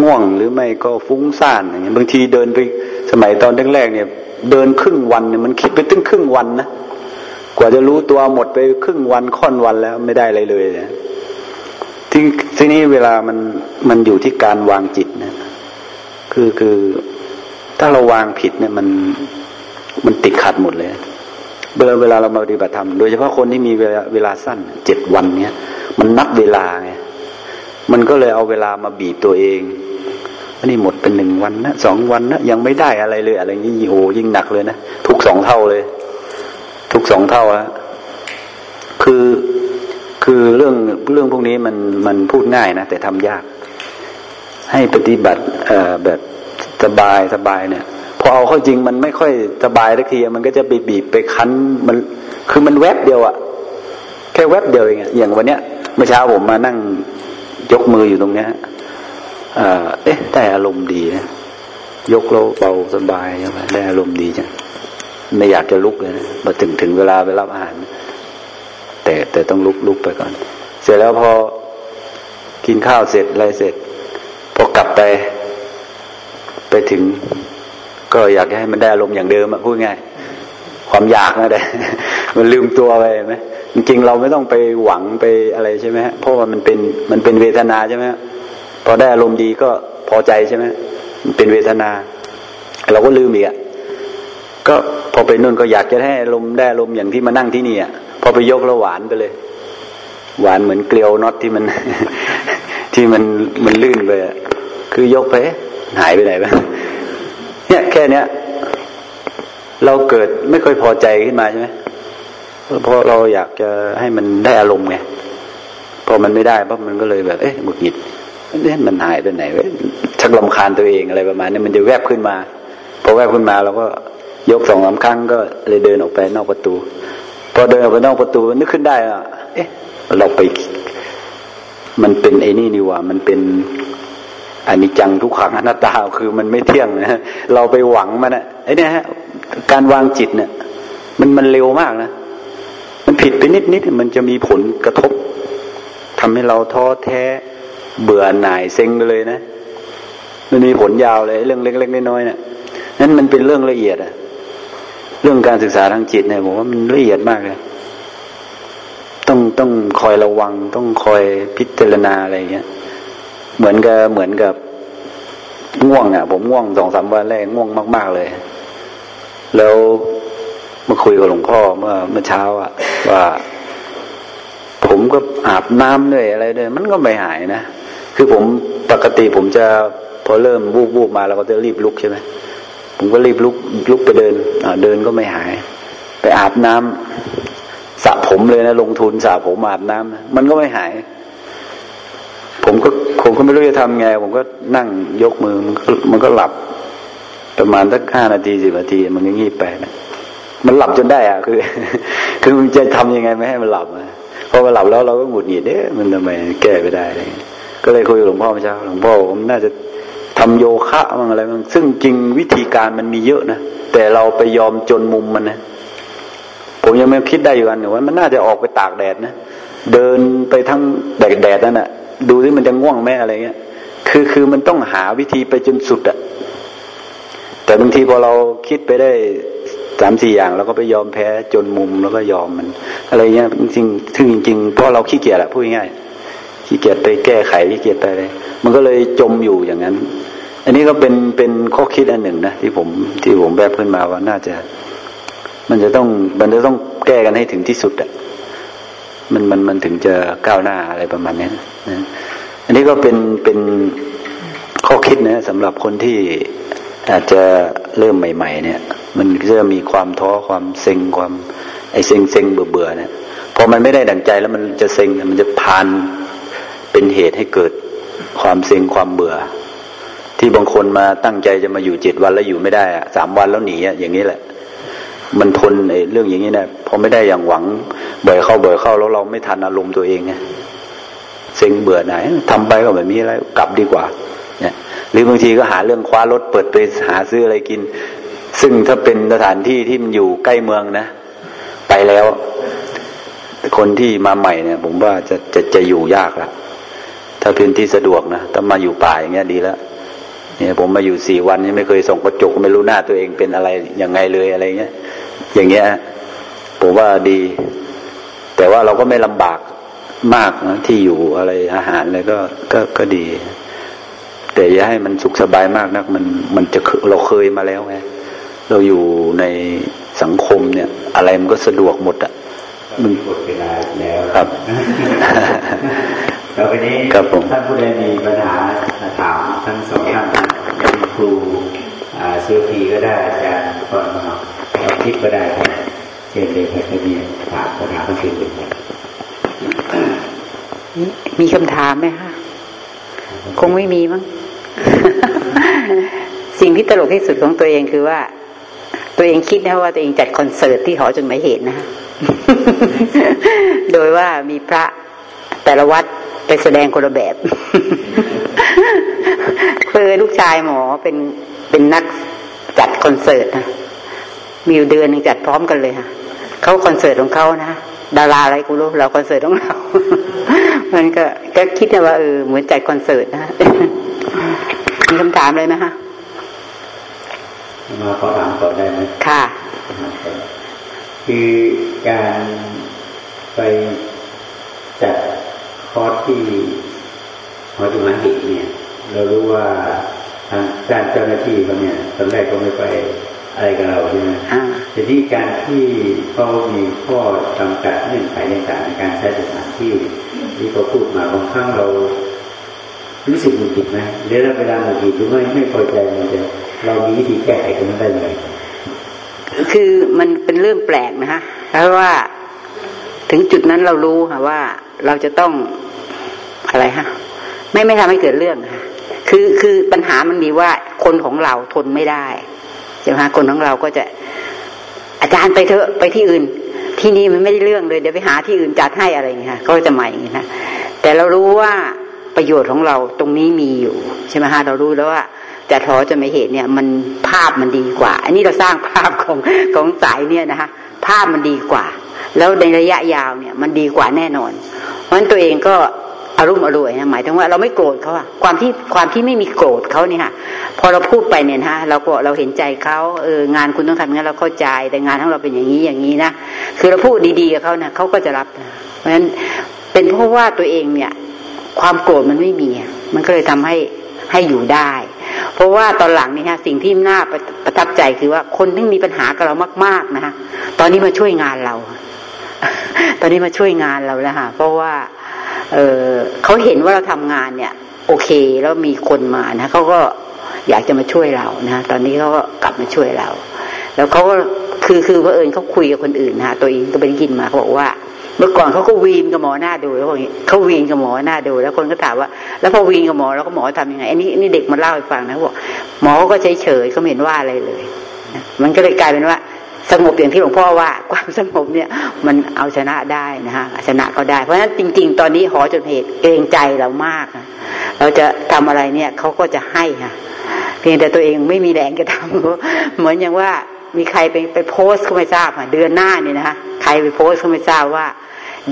ง่วงหรือไม่ก็ฟุ้งซ่านอย่างเงี้ยบางทีเดินไปสมัยตอนแรกๆเนี่ย เดินครึ่งวันเนี่ยมันคิดไปตึ้งครึ่งวันนะกว่าจะรู้ตัวหมดไปครึ่งวันค่อนวันแล้วไม่ได้อะไรเลยเนี่ย ที่ที่นี้เวลามันมันอยู่ที่การวางจิตนะคือคือถ้าเราวางผิดเนี่ยมันมันติดขัดหมดเลยเวลาเวลาเรามาปฏิบัติธรรมโดยเฉพาะคนที่มีเวลาเวลาสั้นเจ็ดวันเนี้ยมันนับเวลาไงมันก็เลยเอาเวลามาบีบตัวเองอันนี้หมดเป็นหนึ่งวันนะสองวันนะยังไม่ได้อะไรเลย อะไรนี้โอ้ยิ่งหนักเลยนะทุกสองเท่าเลย ทุกสองเท่าอะคือือเรื่องเรื่องพวกนี้มันมันพูดง่ายนะแต่ทำยาก ให้ปฏิบัติเอ่อแบบสบายสบายเนี่ยพอเอาเข้าจริงมันไม่ค่อยสบายสักทีมันก็จะไปบีบไปคั้นมัน คือมันแวบเดียวอะแค่แวบเดียวเองอย่างวันเนี้ยเมื่อเช้าผมมานั่งยกมืออยู่ตรงเนี้ยเอ๊ะได้อารมณ์ดีนะยกแล้วเบาสบายใช่ไหมได้อารมณ์ดีจังไม่อยากจะลุกเลยนะมาถึงถึงเวลาไปรับอาหาร ต่แต่ต้องลุกลุกไปก่อน เสร็จแล้วพอกินข้าวเสร็จอะไรเสร็จพอกลับไปไปถึง ก็อยากให้มันได้อารมณ์อย่างเดิมอะพูดง่ายความอยากนะแต่มันลืมตัวไปไหมจริงๆเราไม่ต้องไปหวังไปอะไรใช่ไหมเพราะว่ามันเป็นมันเป็นเวทนาใช่ไหมพอได้อารมณ์ดีก็พอใจใช่ไหมมันเป็นเวทนา เราก็ลืมอีกอะ ก็พอไปนู่นก็อยากจะให้อารมณ์ได้อารมณ์อย่างที่มานั่งที่นี่อะพอไปยกแล้วหวานไปเลย หวานเหมือนเกลียวน็อตที่มัน ที่มันมันลื่นไปคือยกไปหายไปไหนไปเนี่ยแค่เนี้ยเราเกิดไม่ค่อยพอใจขึ้นมาใช่ไหมเพราะเราอยากจะให้มันได้อารมณ์ไงพอมันไม่ได้ปั๊บมันก็เลยแบบ เอ๊ะหงุดหงิดเอ๊ะมันหายไปไหนเว้ยชักลำคาญตัวเองอะไรประมาณนี้มันจะแวบขึ้นมาพอแวบขึ้นมาเราก็ ยกสองสาครั้งก็เลยเดินออกไปนอกประตู พอเดินออกไปนอกประตูนึกขึ้นได้อะเอ๊ะ เราไป มันเป็นไอ้นี่นี่ว่า มันเป็นอันนี้จังทุกขังอนัตตาคือมันไม่เที่ยงนะเราไปหวังมันอะไอ้นี่ฮะการวางจิตเนี่ย มันมันเร็วมากนะมันผิดไปนิดนิดมันจะมีผลกระทบทำให้เราท้อแท้เบื่อหน่ายเซ็งไปเลยนะมันมีผลยาวเลย เรื่องเล็กๆน้อยๆเนี่ยนั้นมันเป็นเรื่องละเอียดอะ เรื่องการศึกษาทางจิตเนี่ยผมว่ามันละเอียดมากเลย ต้องต้องคอยระวัง ต้องคอยพิจารณาอะไรเงี้ย เหมือนกับเหมือนกับง่วงอะ ผมง่วงสองสามวันแรกง่วงมาก ๆเลย แล้วมาคุยกับหลวงพ่อเมื่อเมื่อเช้าอะ ว่า ผมก็อาบน้ำด้วยอะไรด้วยมันก็ไม่หายนะคือผมปกติผมจะพอเริ่มวูบวูบมาเราก็จะรีบลุกใช่ไหม ผมก็รีบลุกลุกไปเดินเดินก็ไม่หาย ไปอาบน้ำสระผมเลยนะลงทุนสระผมอาบน้ำมันก็ไม่หาย ผมก็ผมก็ไม่รู้จะทำไง ผมก็นั่งยกมือมันก็มันก็หลับ ประมาณสักห้านาทีสิบนาที มันก็งีบไปนะมันหลับจนได้อะคือ คือมันจะทำยังไงไม่ให้มันหลับอะพอมันหลับแล้วเราก็หงุดหงิดเอ๊ะมันทำไมแก้ไม่ได้อะไรก็เลยคุยกับหลวงพ่อเมื่อเช้าหลวงพ่อผมน่าจะ ทำโยคะมังอะไรมังซึ่งจริงวิธีการมันมีเยอะนะ แต่เราไปยอมจนมุมมันนะ ผมยังไม่คิดได้อยู่อันหนึ่งว่ามันน่าจะออกไปตากแดดนะ เดินไปทั้งแดดแดดนั่นแหะดูที่มันจะง่วงแม่อะไรเงี้ย คือคือมันต้องหาวิธีไปจนสุดอะแต่บางทีพอเราคิดไปได้สามสี่อย่างเราก็ไปยอมแพ้จนมุมแล้วก็ยอมมัน อะไรเงี้ยจริงๆซึ่งจริงๆเพราะเราขี้เกียจอะพูดง่ายขี้เกียจไปแก้ไขขี้เกียจไปเลยมันก็เลยจมอยู่อย่างนั้น อันนี้ก็เป็นเป็นข้อคิดอันหนึ่งนะที่ผมที่ผมแบบขึ้นมาว่าน่าจะ มันจะต้องมันจะต้องแก้กันให้ถึงที่สุดอะมันมันมันถึงจะก้าวหน้าอะไรประมาณนี้นะอันนี้ก็เป็นเป็นข้อคิดนะสำหรับคนที่อาจจะเริ่มใหม่ ๆ เนี่ย มันจะมีความท้อความเซ็งความไอเซ็งเซ็งเบื่อเบื่อเนี่ยพอมันไม่ได้ดั่งใจแล้วมันจะเซ็งมันจะพานเป็นเหตุให้เกิดความเซ็งความเบื่อ ที่บางคนมาตั้งใจจะมาอยู่เจ็ดวันแล้วอยู่ไม่ได้อะสามวันแล้วหนีอะอย่างนี้แหละ มันทนเรื่องอย่างนี้นะพอไม่ได้อย่างหวังบ่อยเข้าบ่อยเข้าแล้วเราไม่ทันอารมณ์ตัวเองไงเซ็งเบื่อไหนทำไปก็แบบนี้อะไรกลับดีกว่าเนี่ยหรือบางทีก็หาเรื่องคว้ารถเปิดไปหาซื้ออะไรกิน ซึ่งถ้าเป็นสถานที่ที่มันอยู่ใกล้เมืองนะ ไปแล้ว คนที่มาใหม่เนี่ย ผมว่าจะจะจะอยู่ยากละถ้าพื้นที่สะดวกนะถ้ามาอยู่ป่าอย่างเงี้ยดีแล้ว เนี่ยผมมาอยู่สี่วันยังไม่เคยส่งกระจกไม่รู้หน้าตัวเองเป็นอะไรยังไงเลยอะไรเงี้ยอย่างเงี้ยผมว่าดี แต่ว่าเราก็ไม่ลำบากมากนะที่อยู่อะไรอาหารอะไรก็ก็ก็ดี แต่อย่าให้มันสุขสบายมากนัก มันมันจะเราเคยมาแล้วไงเราอยู่ในสังคมเนี่ย อะไรมันก็สะดวกหมดอะมันหมดเวลาแล้วครับต่อไปนี้ท่านผู้ใดมีปัญหา ถามทั้งสองท่านยังครูซื้อพีก็ได้อาจารย์ก่อนมาเราคิดก็ได้ครับเชิญเลยครับจะมีถามปัญหาทั้งสิ้นเลยมีคำถามไหมคะคงไม่มีมั้งสิ่งที่ตลกที่สุดของตัวเองคือว่า ตัวเองคิดนะว่าตัวเองจัดคอนเสิร์ตที่หอจนไม่เห็นนะ โดยว่ามีพระแต่ละวัด ไปแสดงคนละแบบเพื่อลูกชายหมอเป็นเป็นนักจัดคอนเสิร์ตนะมีอยู่เดือนหนึ่งจัดพร้อมกันเลยค่ะเขาคอนเสิร์ตของเขานะดาราอะไรกูรู้เราคอนเสิร์ตของเรา มันก็ก็คิดนะว่าเออเหมือนจัดคอนเสิร์ตนะมีคำถามเลยไหมฮะมาขอถามก่อนได้ไหมค่ะ คือการไปจัด คอร์สที่หอจุฬาหิเนี่ย เรารู้ว่าทางการเจ้าหน้าที่เขาเนี่ยตอนแรกก็ไม่ไปอะไรกับเราใช่ไหมแต่ที่การที่เขามีข้อจำกัดเงื่อนไขต่างๆในการใช้สถานที่ที่เขาพูดมาบางครั้งเรารู้สึกหงุดหงิดไหมหรือเวลาหงุดหงิดหรือไม่ไม่พอใจมันจะเรามีวิธีแก้ไขกันได้เลยคือมันเป็นเรื่องแปลกนะฮะเพราะว่า ถึงจุดนั้นเรารู้ค่ะว่าเราจะต้องอะไรฮะไม่ไม่ทำให้เกิดเรื่องค่ะคือคือปัญหามันมีว่าคนของเราทนไม่ได้ใช่ไหมคนของเราก็จะ อาจารย์ไปเถอะไปที่อื่น ที่นี่มันไม่ได้เรื่องเลยเดี๋ยวไปหาที่อื่นจัดให้อะไรอย่างเงี้ยก็จะใหม่อย่างเงี้ยนะแต่เรารู้ว่าประโยชน์ของเราตรงนี้มีอยู่ใช่ไหมฮะเรารู้แล้วว่าจะท้อจะไม่เห็นเนี่ย มันภาพมันดีกว่า อันนี้เราสร้างภาพของของสายเนี่ยนะคะภาพมันดีกว่า แล้วในระยะยาวเนี่ยมันดีกว่าแน่นอน เพราะฉะนั้นตัวเองก็อารมณ์อร่วยนะหมายถึงว่าเราไม่โกรธเขาอะความที่ความที่ไม่มีโกรธเขาเนี่ยค่ะพอเราพูดไปเนี่ยฮะเราก็เราเห็นใจเขาเอองานคุณต้องทำงั้นเราเข้าใจแต่งานของเราเป็นอย่างนี้อย่างนี้นะคือเราพูดดีๆกับเขาเนะเขาก็จะรับ เพราะฉะนั้นเป็นเพราะว่าตัวเองเนี่ยความโกรธมันไม่มี มันก็เลยทำให้ให้อยู่ได้ เพราะว่าตอนหลังนี่ฮะสิ่งที่น่าประทับใจคือว่าคนที่มีปัญหากับเรามาก ๆนะฮะตอนนี้มาช่วยงานเรา ตอนนี้มาช่วยงานเราแล้วฮะเพราะว่าเออเขาเห็นว่าเราทำงานเนี่ย โอเคแล้วมีคนมานะเขาก็อยากจะมาช่วยเรานะตอนนี้เขาก็กลับมาช่วยเรา แล้วเขาก็คือคือเผอิญเขาคุยกับคนอื่นนะตัวเองก็ไปยินมาเขาบอกว่า เมื่อก่อนเขาก็วีนกับหมอหน้าดูแล้วเขาวีนกับหมอหน้าดู แล้วคนก็ถามว่า แล้วพอวีนกับหมอแล้วก็หมอทำยังไงอันนี้นี่เด็กมาเล่าให้ฟังนะบอกหมอก็เฉยเฉยเขาไม่เห็นว่าอะไรเลยมันก็เลยกลายเป็นว่า สงบอย่างที่หลวงพ่อว่า ความสงบเนี่ย มันเอาชนะได้นะฮะชนะก็ได้ เพราะฉะนั้นจริง ๆ ตอนนี้หอจนเหตุเกรงใจเรามาก เราจะทำอะไรเนี่ยเขาก็จะให้ค่ะเพียงแต่ตัวเองไม่มีแรงจะทำเหมือนอย่างว่ามีใครไปไปโพสต์ก็ไม่ทราบอะเดือนหน้าเนี่ยนะคะใครไปโพสต์ก็ไม่ทราบว่า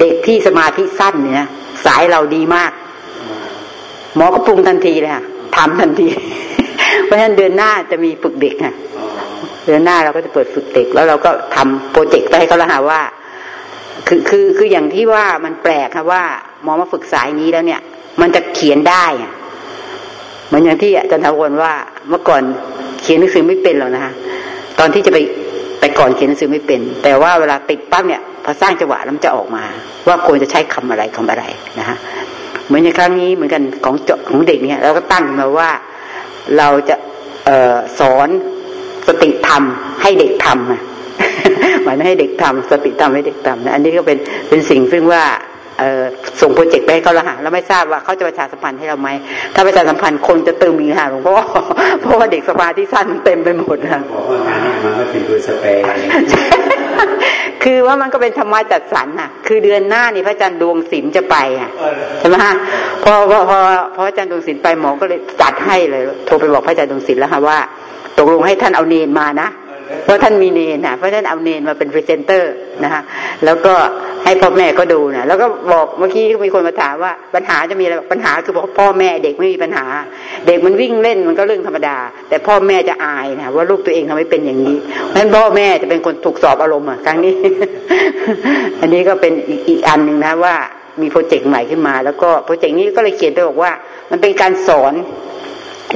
เด็กที่สมาธิสั้นเนี่ยสายเราดีมาก หมอก็ปรุงทันทีเลยค่ะทำทันที เพราะฉะนั้นเดือนหน้าจะมีฝึกเด็กค่ะ เดือนหน้าเราก็จะเปิดฝึกเด็ก แล้วเราก็ทำโปรเจกต์ไปให้เขาล้วค่ะว่า คือคือคืออย่างที่ว่ามันแปลกค่ะว่าหมอมาฝึกสายนี้แล้วเนี่ย มันจะเขียนได้เหมือนอย่างที่อาจารย์ทวนว่าเมื่อก่อนเขียนหนังสือไม่เป็นหรอกนะคะตอนที่จะไปไปก่อนเขียนหนังสือไม่เป็น แต่ว่าเวลาติดปั๊บเนี่ยพอสร้างจังหวะแล้วมันจะออกมา ว่าควรจะใช้คำอะไรคำอะไรนะฮะเหมือนในครั้งนี้เหมือนกันของเจของเด็กเนี่ยเราก็ตั้งมาว่าเราจะออสอน สติธรรมให้เด็กทำหมายให้เด็กทำสติธรรมให้เด็กทำนะอันนี้ก็เป็นเป็นสิ่งซึ่งว่าส่งโปรเจกต์ไปให้เขาละหะแล้วไม่ทราบว่าเขาจะประชาสัมพันธ์ให้เราไหมถ้าประชาสัมพันธ์คนจะเต็มนี่ค่ะหลวงพ่อเพราะว่าเด็กสมาธิสั้นมันเต็มไปหมดนะบอกว่างานนี้มันก็เป็นตัว spreadคือว่ามันก็เป็นธรรมะจัดสรรอะ คือเดือนหน้านี่พระอาจารย์ดวงศิลป์จะไปอะใช่ไหมฮะพอพอพอพออาจารย์ดวงศิลป์ไปหมอก็เลยจัดให้เลย โทรไปบอกพระอาจารย์ดวงศิลป์แล้วค่ะว่า ตกลงให้ท่านเอาเนนมานะ เพราะท่านมีเนนนะเพราะท่านเอาเนนมาเป็นพรีเซนเตอร์นะคะแล้วก็ให้พ่อแม่ก็ดูนะแล้วก็บอกเมื่อกี้มีคนมาถามว่าปัญหาจะมีอะไรปัญหาคือพ่อแม่เด็กไม่มีปัญหา เด็กมันวิ่งเล่นมันก็เรื่องธรรมดา แต่พ่อแม่จะอายนะว่าลูกตัวเองทำให้เป็นอย่างนี้เพราะฉะนั้นพ่อแม่จะเป็นคนถูกสอบอารมณ์อะครั้งนี้ อันนี้ก็เป็นอีกอันหนึ่งนะว่ามีโปรเจกต์ใหม่ขึ้นมา แล้วก็โปรเจกต์นี้ก็เลยเขียนไปบอกว่า มันเป็นการสอน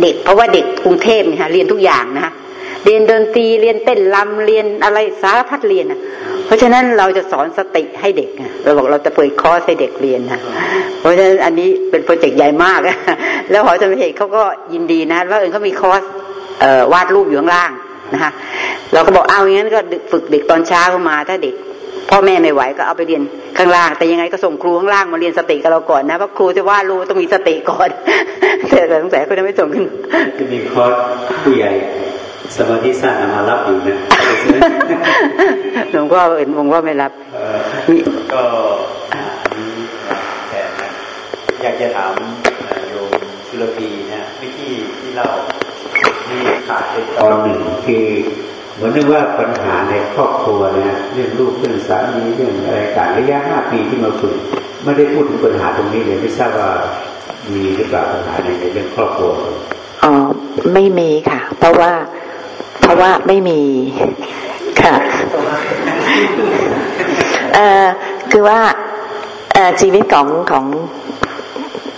เด็กเพราะว่าเด็กกรุงเทพเนี่ยเรียนทุกอย่างนะเรียนดนตรีเรียนเต้นรำเรียนอะไรสารพัดเรียนอะ เพราะฉะนั้นเราจะสอนสติให้เด็กเราบอกเราจะเปิดคอร์สให้เด็กเรียนนะเพราะฉะนั้นอันนี้เป็นโปรเจกต์ใหญ่มาก แล้วหอจดหมายเหตุเขาก็ยินดีนะว่าเออเขามีคอร์สวาดรูปอยู่ข้างล่างนะคะเราก็บอกเอาอย่างนั้นก็ฝึกเด็กตอนเช้าเข้ามา ถ้าเด็ก พพ่อแม่ไม่ไหวก็เอาไปเรียนข้างล่าง แต่ยังไงก็ส่งครูข้างล่างมาเรียนสติกับเราก่อนนะเพราะครูจะว่ารู้ต้องมีสติก่อนแต่สงสัยเขาจะไม่ส่งขึ้นจะมีคอร์สผู้ใหญ่สมาธิสั้นมารับอยู่นะหลวงพ่อเห็นหลวงพ่อไม่รับก็อยากจะถามโยมชุลพีนะวิธีที่เราที่ขาดเป็นตอนหนึ่งคือ เหมือนนึกว่าปัญหาในครอบครัวเนะเรื่องลูกเรื่องสามีเรื่องอะไรต่างระยะห้าปีที่มาฝึกไม่ได้พูดถึงปัญหาตรงนี้เลยไม่ทราบว่ามีหรือเปล่าปัญหาในเรื่องครอบครัวอ๋อไม่มีค่ะ เพราะว่าเพราะว่าไม่มีค่ะเอ่อคือว่าเอ่อชีวิตของของ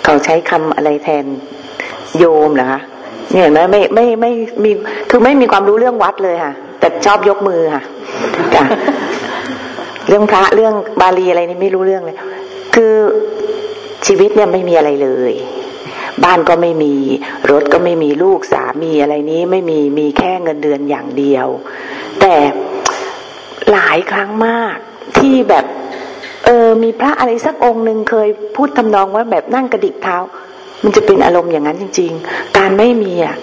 เขาใช้คำอะไรแทนโยมเหรอคะเนี่ยไม่ไม่ไม่ไม่มีคือไม่มีความรู้เรื่องวัดเลยค่ะแต่ชอบยกมือค่ะเรื่องพระเรื่องบาลีอะไรนี่ไม่รู้เรื่องเลย คือชีวิตเนี่ยไม่มีอะไรเลย บ้านก็ไม่มี รถก็ไม่มีลูกสามีอะไรนี้ไม่มีมีแค่เงินเดือนอย่างเดียว แต่หลายครั้งมากที่แบบเออมีพระอะไรสักองค์หนึ่งเคยพูดทำนองว่าแบบนั่งกระดิกเท้า มันจะเป็นอารมณ์อย่างนั้นจริง ๆ การไม่มีอะ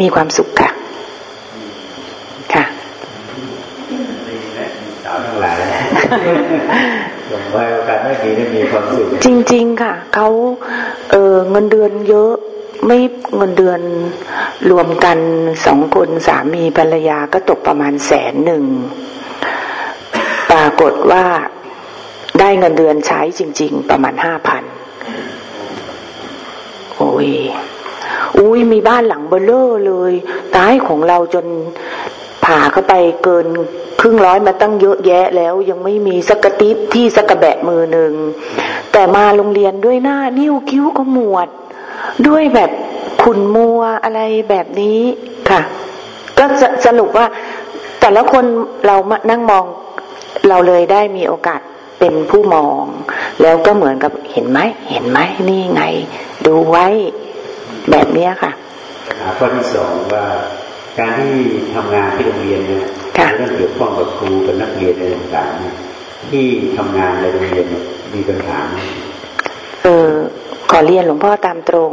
มีความสุขค่ะสาว ทั้งหลายหลวงพ่อการไม่มีได้มีความสุขจริง ๆ ค่ะเขาเออเงินเดือนเยอะไม่เงินเดือนรวมกันสองคนสามีภรรยาก็ตกประมาณแสนหนึ่ง ปรากฏว่าได้เงินเดือนใช้จริง ๆ ประมาณห้าพันโอ้ยอุ้ยมีบ้านหลังเบลเลอร์เลยตายของเราจน ผ่าเข้าไปเกินครึ่งร้อยมาตั้งเยอะแยะแล้ว ยังไม่มีสักติที่สักแบะมือหนึ่งแต่มาโรงเรียนด้วยหน้านิ้วคิ้วก็หมวด ด้วยแบบขุนมัวอะไรแบบนี้ค่ะ ก็สรุปว่า แต่ละคนเรามานั่งมองเราเลยได้มีโอกาสเป็นผู้มอง แล้วก็เหมือนกับเห็นไหมเห็นไหมนี่ไง ดูไว้แบบนี้ค่ะข้อที่สองว่า การที่ทำงานที่โรงเรียนเนี่ยเรื่องเกี่ยวข้องกับครูกับนักเรียนอะไรต่างๆที่ทำงานในโรงเรียนมีปัญหาเออขอเรียนหลวงพ่อตามตรง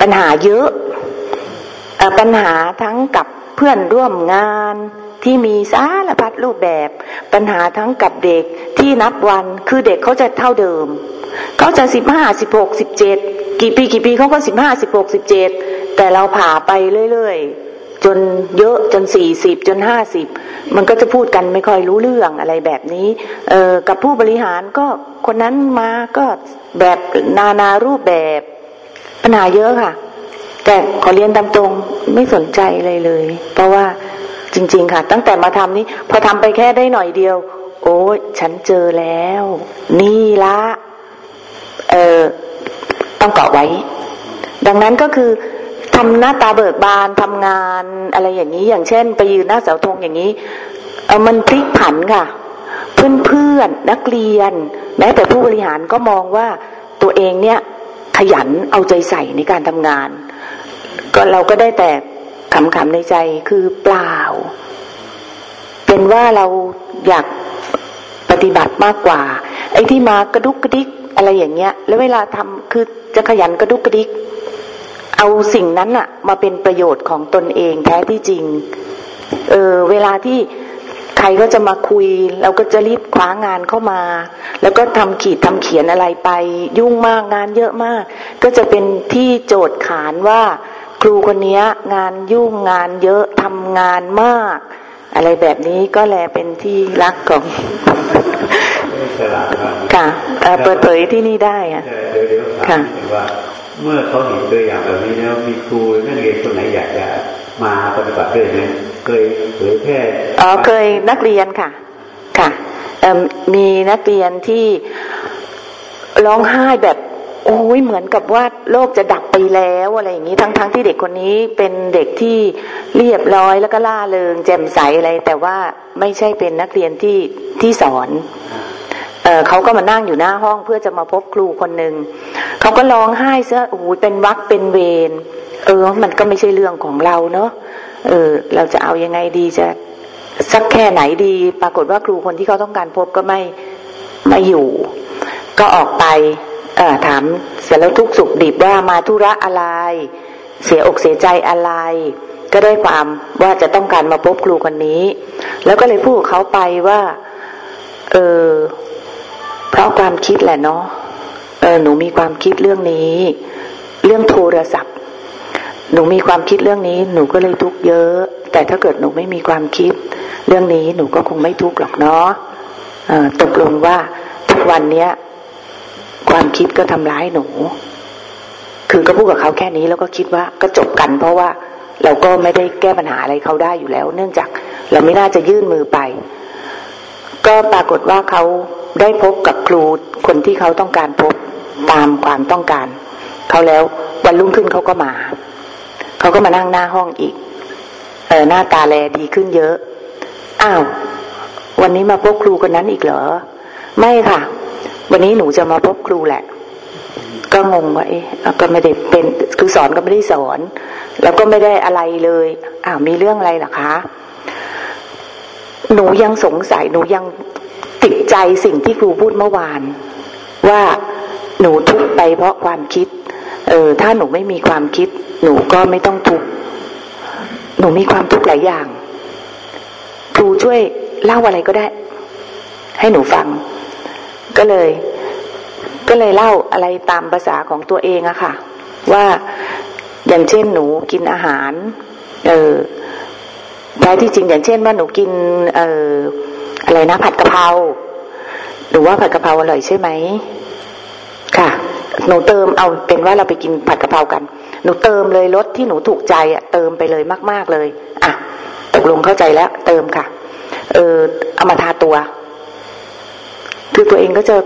ปัญหาเยอะปัญหาทั้งกับเพื่อนร่วมงานที่มีสารพัดรูปแบบ ปัญหาทั้งกับเด็กที่นับวันคือเด็กเขาจะเท่าเดิมเขาจะสิบห้าสิบหกสิบเจ็ดกี่ปีกี่ปีเขาก็สิบห้าสิบหกสิบเจ็ดแต่เราผ่าไปเรื่อยๆ จนเยอะจนสี่สิบจนห้าสิบมันก็จะพูดกันไม่ค่อยรู้เรื่องอะไรแบบนี้เออกับผู้บริหารก็คนนั้นมาก็แบบนานารูปแบบปัญหาเยอะค่ะ แต่ขอเรียนตามตรงไม่สนใจเลยเลย เพราะว่าจริง ๆ ค่ะ ตั้งแต่มาทำนี้พอทำไปแค่ได้หน่อยเดียว โอ้ฉันเจอแล้ว นี่ละเออต้องเกาะไว้ ดังนั้นก็คือ ทำหน้าตาเบิกบานทำงานอะไรอย่างนี้ อย่างเช่น ไปยืนหน้าเสาธงอย่างนี้เออมันพลิกผันค่ะ เพื่อนเพื่อนนักเรียน แม้แต่ผู้บริหารก็มองว่าตัวเองเนี่ยขยันเอาใจใส่ในการทำงาน ก็เราก็ได้แต่ขำๆในใจคือเปล่า เป็นว่าเราอยากปฏิบัติมากกว่า ไอ้ที่มากระดุกกระดิกอะไรอย่างเงี้ย แล้วเวลาทำคือจะขยันกระดุกกระดิก เอาสิ่งนั้นอะมาเป็นประโยชน์ของตนเองแท้ที่จริง เออเวลาที่ใครก็จะมาคุย เราก็จะรีบคว้างานเข้ามา แล้วก็ทำขีดทำเขียนอะไรไป ยุ่งมากงานเยอะมาก ก็จะเป็นที่โจทย์ขานว่า ครูคนนี้งานยุ่งงานเยอะทำงานมาก อะไรแบบนี้ก็แลเป็นที่รักของค่ะเปิดเผยที่นี่ได้อะค่ะว่า เมื่อเขาเห็นตัวอย่างแบบนี้แล้วมีครูนักเรียนคนไหนอยากจะมาปฏิบัติด้วยไหมเคยเผยแพร่อ๋อเคยนักเรียนค่ะ ค่ะมีนักเรียนที่ร้องไห้แบบโอ้ยเหมือนกับว่าโลกจะดับไปแล้วอะไรอย่างนี้ทั้งๆทที่เด็กคนนี้เป็นเด็กที่เรียบร้อยแล้วก็ล่าเริงแจ่มใสอะไร แต่ว่าไม่ใช่เป็นนักเรียนที่ที่สอน เเขาก็มานั่งอยู่หน้าห้องเพื่อจะมาพบครูคนหนึ่งเขาก็ร้องไห้เสื้อโอ้ยเป็นวักเป็นเวรเออ มันก็ไม่ใช่เรื่องของเราเนาะเออ เราจะเอายังไงดีจะสักแค่ไหนดี ปรากฏว่าครูคนที่เขาต้องการพบก็ไม่ไม่อยู่ ก็ออกไปเออถามเสร็จแล้วทุกสุขดิบว่ามาธุระอะไร เสียอกเสียใจอะไร ก็ได้ความว่าจะต้องการมาพบครูคนนี้ แล้วก็เลยพูดเขาไปว่า เออ เพราะความคิดแหละเนาะเออหนูมีความคิดเรื่องนี้ เรื่องโทรศัพท์ หนูมีความคิดเรื่องนี้ หนูก็เลยทุกเยอะ แต่ถ้าเกิดหนูไม่มีความคิด เรื่องนี้หนูก็คงไม่ทุกหรอกเนาะตกลงว่าทุกวันเนี้ย ความคิดก็ทำร้ายหนู คือก็พูดกับเขาแค่นี้แล้วก็คิดว่าก็จบกัน เพราะว่าเราก็ไม่ได้แก้ปัญหาอะไรเขาได้อยู่แล้ว เนื่องจากเราไม่น่าจะยื่นมือไป ก็ปรากฏว่าเขาได้พบกับครูคนที่เขาต้องการพบตามความต้องการเขาแล้ววันรุ่งขึ้นเขาก็มาเขาก็มานั่งหน้าห้องอีก เออหน้าตาแลดีขึ้นเยอะอ้าววันนี้มาพบครูคนนั้นอีกเหรอ ไม่ค่ะ วันนี้หนูจะมาพบครูแหละ ก็งงว่าเอ๊ะก็ไม่ได้เป็นคือสอนก็ไม่ได้สอน แล้วก็ไม่ได้อะไรเลยอ้าวมีเรื่องอะไรหรอคะ หนูยังสงสัยหนูยังติดใจสิ่งที่ครูพูดเมื่อวาน ว่าหนูทุกข์ไปเพราะความคิด เออ ถ้าหนูไม่มีความคิด หนูก็ไม่ต้องทุกข์หนูมีความทุกข์หลายอย่าง ครูช่วยเล่าอะไรก็ได้ ให้หนูฟัง ก็เลย ก็เลยเล่าอะไรตามภาษาของตัวเองอะค่ะ ว่าอย่างเช่นหนูกินอาหาร เออ แท้ที่จริงอย่างเช่นว่าหนูกิน เอออะไรนะผัดกะเพราหนูว่าผัดกะเพราอร่อยใช่ไหมค่ะ หนูเติมเอาเป็นว่าเราไปกินผัดกะเพรากัน หนูเติมเลยรสที่หนูถูกใจอะเติมไปเลยมาก ๆเลย อะตกลงเข้าใจแล้ว เติมค่ะ เออเอามาทาตัว คือตัวเองก็จะ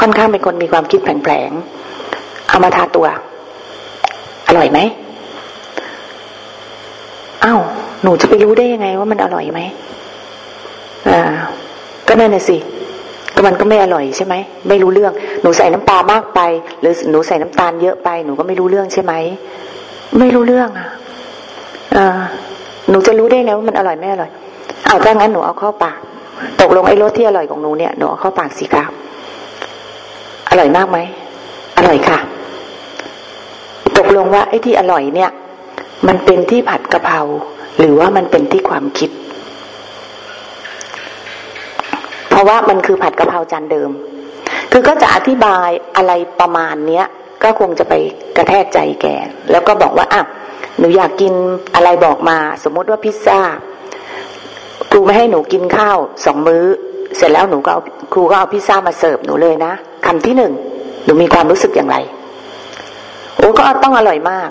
ค่อนข้างเป็นคนมีความคิดแผลงๆเอามาทาตัว อร่อยไหมอ้าว หนูจะไปรู้ได้ยังไงว่ามันอร่อยไหมอ่า ก็นั่นน่ะสิก็มันก็ไม่อร่อยใช่ไหมไม่รู้เรื่อง หนูใส่น้ำปลามากไป หรือหนูใส่น้ำตาลเยอะไป หนูก็ไม่รู้เรื่องใช่ไหมไม่รู้เรื่องอะอ่าหนูจะรู้ได้ไงว่ามันอร่อยไม่อร่อยเอาถ้างั้นหนูเอาเข้าปาก ตกลงไอ้รสที่อร่อยของหนูเนี่ยหนูเอาเข้าปากสิครับ อร่อยมากไหมอร่อยค่ะ ตกลงว่าไอ้ที่อร่อยเนี่ย มันเป็นที่ผัดกะเพรา หรือว่ามันเป็นที่ความคิด เพราะว่ามันคือผัดกะเพราจานเดิม คือก็จะอธิบายอะไรประมาณเนี้ย ก็คงจะไปกระแทกใจแก แล้วก็บอกว่าอะหนูอยากกินอะไรบอกมา สมมติว่าพิซซ่าครูไม่ให้หนูกินข้าวสองมื้อ เสร็จแล้วหนูก็เอาครูก็เอาพิซซ่ามาเสิร์ฟหนูเลยนะคำที่หนึ่งหนูมีความรู้สึกอย่างไรโอ้ก็ต้องอร่อยมาก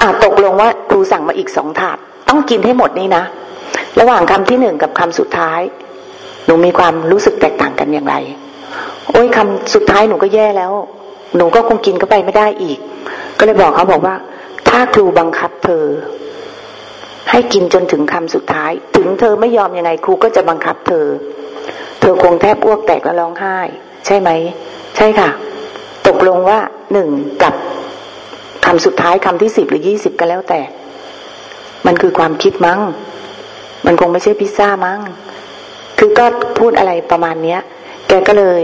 อ่าตกลงว่าครูสั่งมาอีกสองถาด ต้องกินให้หมดนี่นะ ระหว่างคำที่หนึ่งกับคำสุดท้าย หนูมีความรู้สึกแตกต่างกันอย่างไร โอ้ยคำสุดท้ายหนูก็แย่แล้ว หนูก็คงกินก็ไปไม่ได้อีก ก็เลยบอกเขาบอกว่า ถ้าครูบังคับเธอ ให้กินจนถึงคำสุดท้าย ถึงเธอไม่ยอมยังไงครูก็จะบังคับเธอ เธอคงแทบอ้วกแตกแล้วร้องไห้ ใช่ไหม ใช่ค่ะ ตกลงว่าหนึ่งกับคำสุดท้ายคำที่สิบหรือยี่สิบก็แล้วแต่ มันคือความคิดมั้ง มันคงไม่ใช่พิซซ่ามั้ง คือก็พูดอะไรประมาณเนี้ย แกก็เลย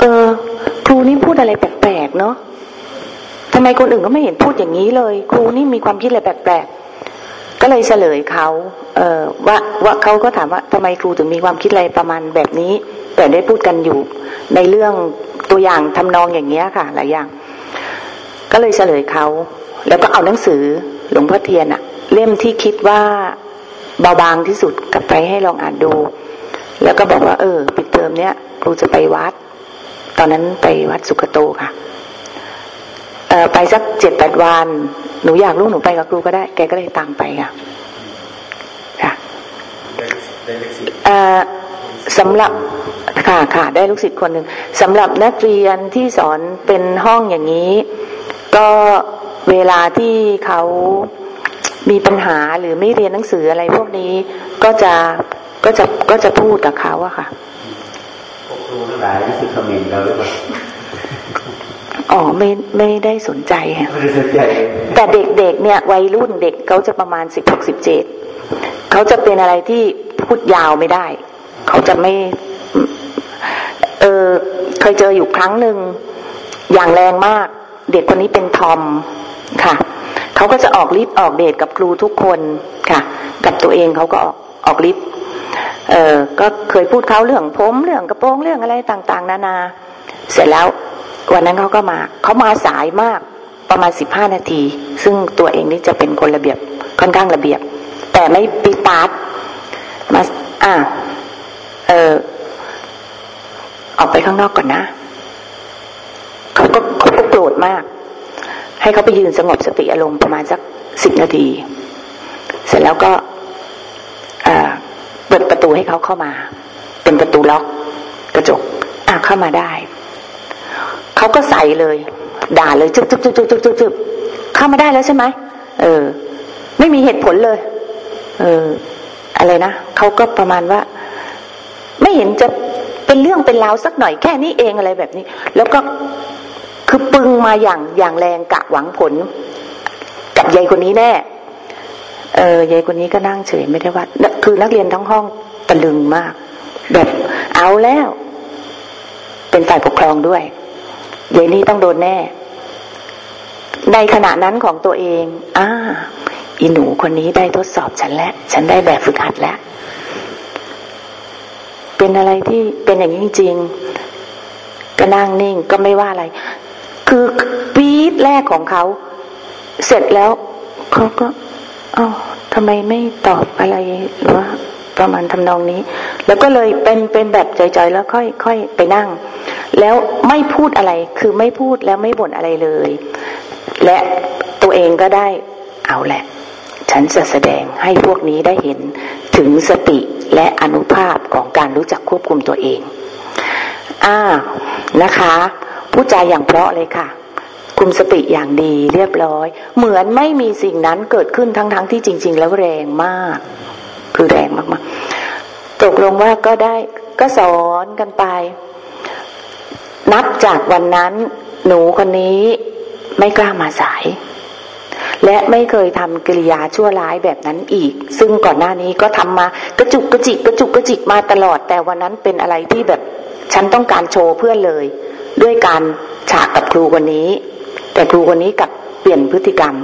เออ ครูนี่พูดอะไรแปลกๆเนาะทำไมคนอื่นก็ไม่เห็นพูดอย่างนี้เลย ครูนี่มีความคิดอะไรแปลกๆก็เลยเฉลยเขาเออว่าว่าเขาก็ถามว่าทำไมครูถึงมีความคิดอะไรประมาณแบบนี้ แต่ได้พูดกันอยู่ ในเรื่องตัวอย่างทำนองอย่างเงี้ยค่ะ หลายอย่าง ก็เลยเฉลยเขาแล้วก็เอาหนังสือ หลวงพ่อเทียนอะเล่มที่คิดว่าเบาบางที่สุดกลับไปให้ลองอ่านดู แล้วก็บอกว่า เออ ปิดเทอมเนี้ยครูจะไปวัด ตอนนั้นไปวัดสุขโตค่ะเออไปสักเจ็ดแปดวันหนูอยากลูกหนูไปกับครูก็ได้ แกก็เลยตามไปค่ะค่ะสำหรับค่ะค่ะ ได้ลูกศิษย์คนหนึ่งสำหรับนักเรียนที่สอนเป็นห้องอย่างนี้ ก็ เวลาที่เขามีปัญหาหรือไม่เรียนหนังสืออะไรพวกนี้ก็จะก็จะก็จะพูดกับเขาอะค่ะครูทั้งหลายรู้สึกคอมเมนต์เราหรือเปล่าอ๋อไม่ไม่ได้สนใจค่ะแต่เด็กๆเนี่ยวัยรุ่นเด็กเขาจะประมาณสิบหกสิบเจ็ดเขาจะเป็นอะไรที่พูดยาวไม่ได้ เขาจะไม่ เออเคยเจออยู่ครั้งหนึ่งอย่างแรงมาก เด็กคนนี้เป็นทอม ค่ะเขาก็จะออกฤทธิ์ออกเดชกับครูทุกคนค่ะ กับตัวเองเขาก็ออกออกฤทธิ์เออก็เคยพูดเขาเรื่องผมเรื่องกระโปรงเรื่องอะไรต่างๆ นานา เสร็จแล้ววันนั้นเขาก็มาเขามาสายมากประมาณสิบห้านาที ซึ่งตัวเองนี่จะเป็นคนระเบียบค่อนข้างระเบียบ แต่ไม่ปีตาร์มาอ่าเออออกไปข้างนอกก่อนนะเขาก็เขาก็โกรธมาก ให้เขาไปยืนสงบสติอารมณ์ประมาณสักสิบนาที เสร็จแล้วก็เปิดประตูให้เขาเข้ามา เป็นประตูล็อกกระจกอะเข้ามาได้ เขาก็ใส่เลย ด่าเลยจุบจุบจุบจุบจุบจุบจุบเข้ามาได้แล้วใช่ไหมเออ ไม่มีเหตุผลเลย เออ อะไรนะเขาก็ประมาณว่า ไม่เห็นจะเป็นเรื่องเป็นราวสักหน่อยแค่นี้เองอะไรแบบนี้ แล้วก็ คือปึงมาอย่างอย่างแรงกะหวังผล กับยายคนนี้แน่ เออยายคนนี้ก็นั่งเฉยไม่ได้ว่าคือนักเรียนทั้งห้องตะลึงมาก แบบเอาแล้ว เป็นฝ่ายปกครองด้วยยายนี้ต้องโดนแน่ ในขณะนั้นของตัวเองอ่าอีหนูคนนี้ได้ทดสอบฉันแล้ว ฉันได้แบบฝึกหัดแล้ว เป็นอะไรที่เป็นอย่างนี้จริงก็นั่งนิ่งก็ไม่ว่าอะไร คือปี๊ดแรกของเขา เสร็จแล้วเขาก็อ้าวทำไมไม่ตอบอะไรหรือว่าประมาณทำนองนี้ แล้วก็เลยเป็นเป็นแบบใจๆแล้วค่อยค่อยไปนั่ง แล้วไม่พูดอะไรคือไม่พูดแล้วไม่บ่นอะไรเลย และตัวเองก็ได้เอาแหละ ฉันจะแสดงให้พวกนี้ได้เห็นถึงสติและอนุภาพของการรู้จักควบคุมตัวเอง อ่านะคะ พูดใจอย่างเพราะเลยค่ะ คุมสติอย่างดีเรียบร้อย เหมือนไม่มีสิ่งนั้นเกิดขึ้นทั้งๆทที่จริง ๆ แล้วแรงมาก คือแรงมากๆตกลงว่าก็ได้ก็สอนกันไป นับจากวันนั้น หนูคนนี้ไม่กล้ามาสาย และไม่เคยทำกิริยาชั่วร้ายแบบนั้นอีก ซึ่งก่อนหน้านี้ก็ทำมากระจุกกระจิกกระจุกกระจิกมาตลอด แต่วันนั้นเป็นอะไรที่แบบฉันต้องการโชว์เพื่อนเลย ด้วยการฉากกับครูคนนี้ แต่ครูคนนี้กับเปลี่ยนพฤติกรรม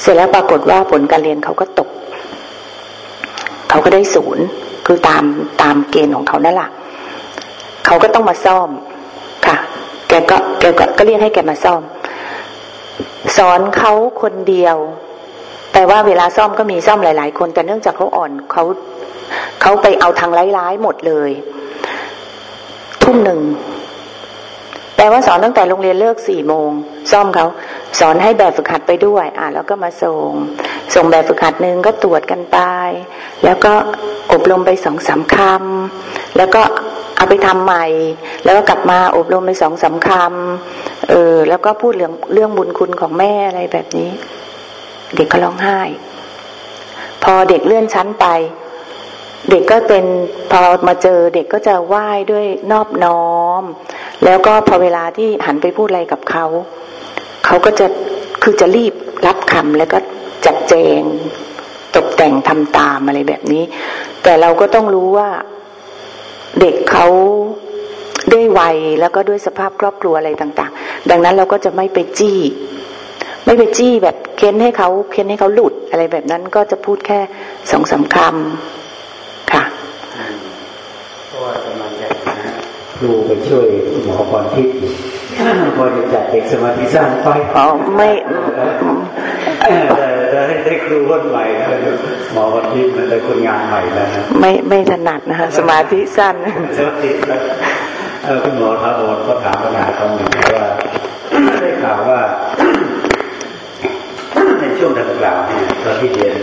เสร็จแล้วปรากฏว่าผลการเรียนเขาก็ตก เขาก็ได้ศูนย์คือตามตามเกณฑ์ของเขานั่นแหละเขาก็ต้องมาซ่อมค่ะ แกก็แกก็เรียกให้แกมาซ่อม สอนเขาคนเดียว แต่ว่าเวลาซ่อมก็มีซ่อมหลาย ๆ คน แต่เนื่องจากเขาอ่อนเขาเขาไปเอาทางร้ายๆหมดเลย ทุ่มหนึ่ง ลว่าสอนตั้งแต่โรงเรียนเลิกสี่โมงซ่อมเขาสอนให้แบบฝึกหัดไปด้วย อ่าแล้วก็มาส่ง ส่งแบบฝึกหัดหนึ่งก็ตรวจกันไป แล้วก็อบรมไปสองสามคำแล้วก็เอาไปทำใหม่ แล้วก็กลับมาอบรมไปสองสาคำเออแล้วก็พูดเรื่องเรื่องบุญคุณของแม่อะไรแบบนี้ เด็กก็ร้องไห้ พอเด็กเลื่อนชั้นไป เด็กก็เป็นพอมาเจอเด็กก็จะไหว้ด้วยนอบน้อม แล้วก็พอเวลาที่หันไปพูดอะไรกับเขาเขาก็จะคือจะรีบรับคำแล้วก็จัดแจงตกแต่งทำตามอะไรแบบนี้ แต่เราก็ต้องรู้ว่าเด็กเขาด้วยวัยแล้วก็ด้วยสภาพครอบครัวอะไรต่าง ๆ ดังนั้นเราก็จะไม่ไปจี้ ไม่ไปจี้แบบเค้นให้เขาเค้นให้เขาหลุดอะไรแบบนั้นก็จะพูดแค่สองสาคำ ก็กำลังจะครูไปช่วยหมอพรทิพย์พอจะจัดเด็กสมาธิสั้นไปอ๋อไม่แต่ได้ได้ครูคนใหม่นะหมอพรทิพย์ได้คนงานใหม่แล้วนะไม่ไม่ถนัดนะคะสมาธิสั้นสมาธิเออคุณหมอท้าวรก็ถามปัญหาตรงนี้ว่าได้ข่าวว่าในช่วงดังกล่าวเนี่ยตอนที่เรียน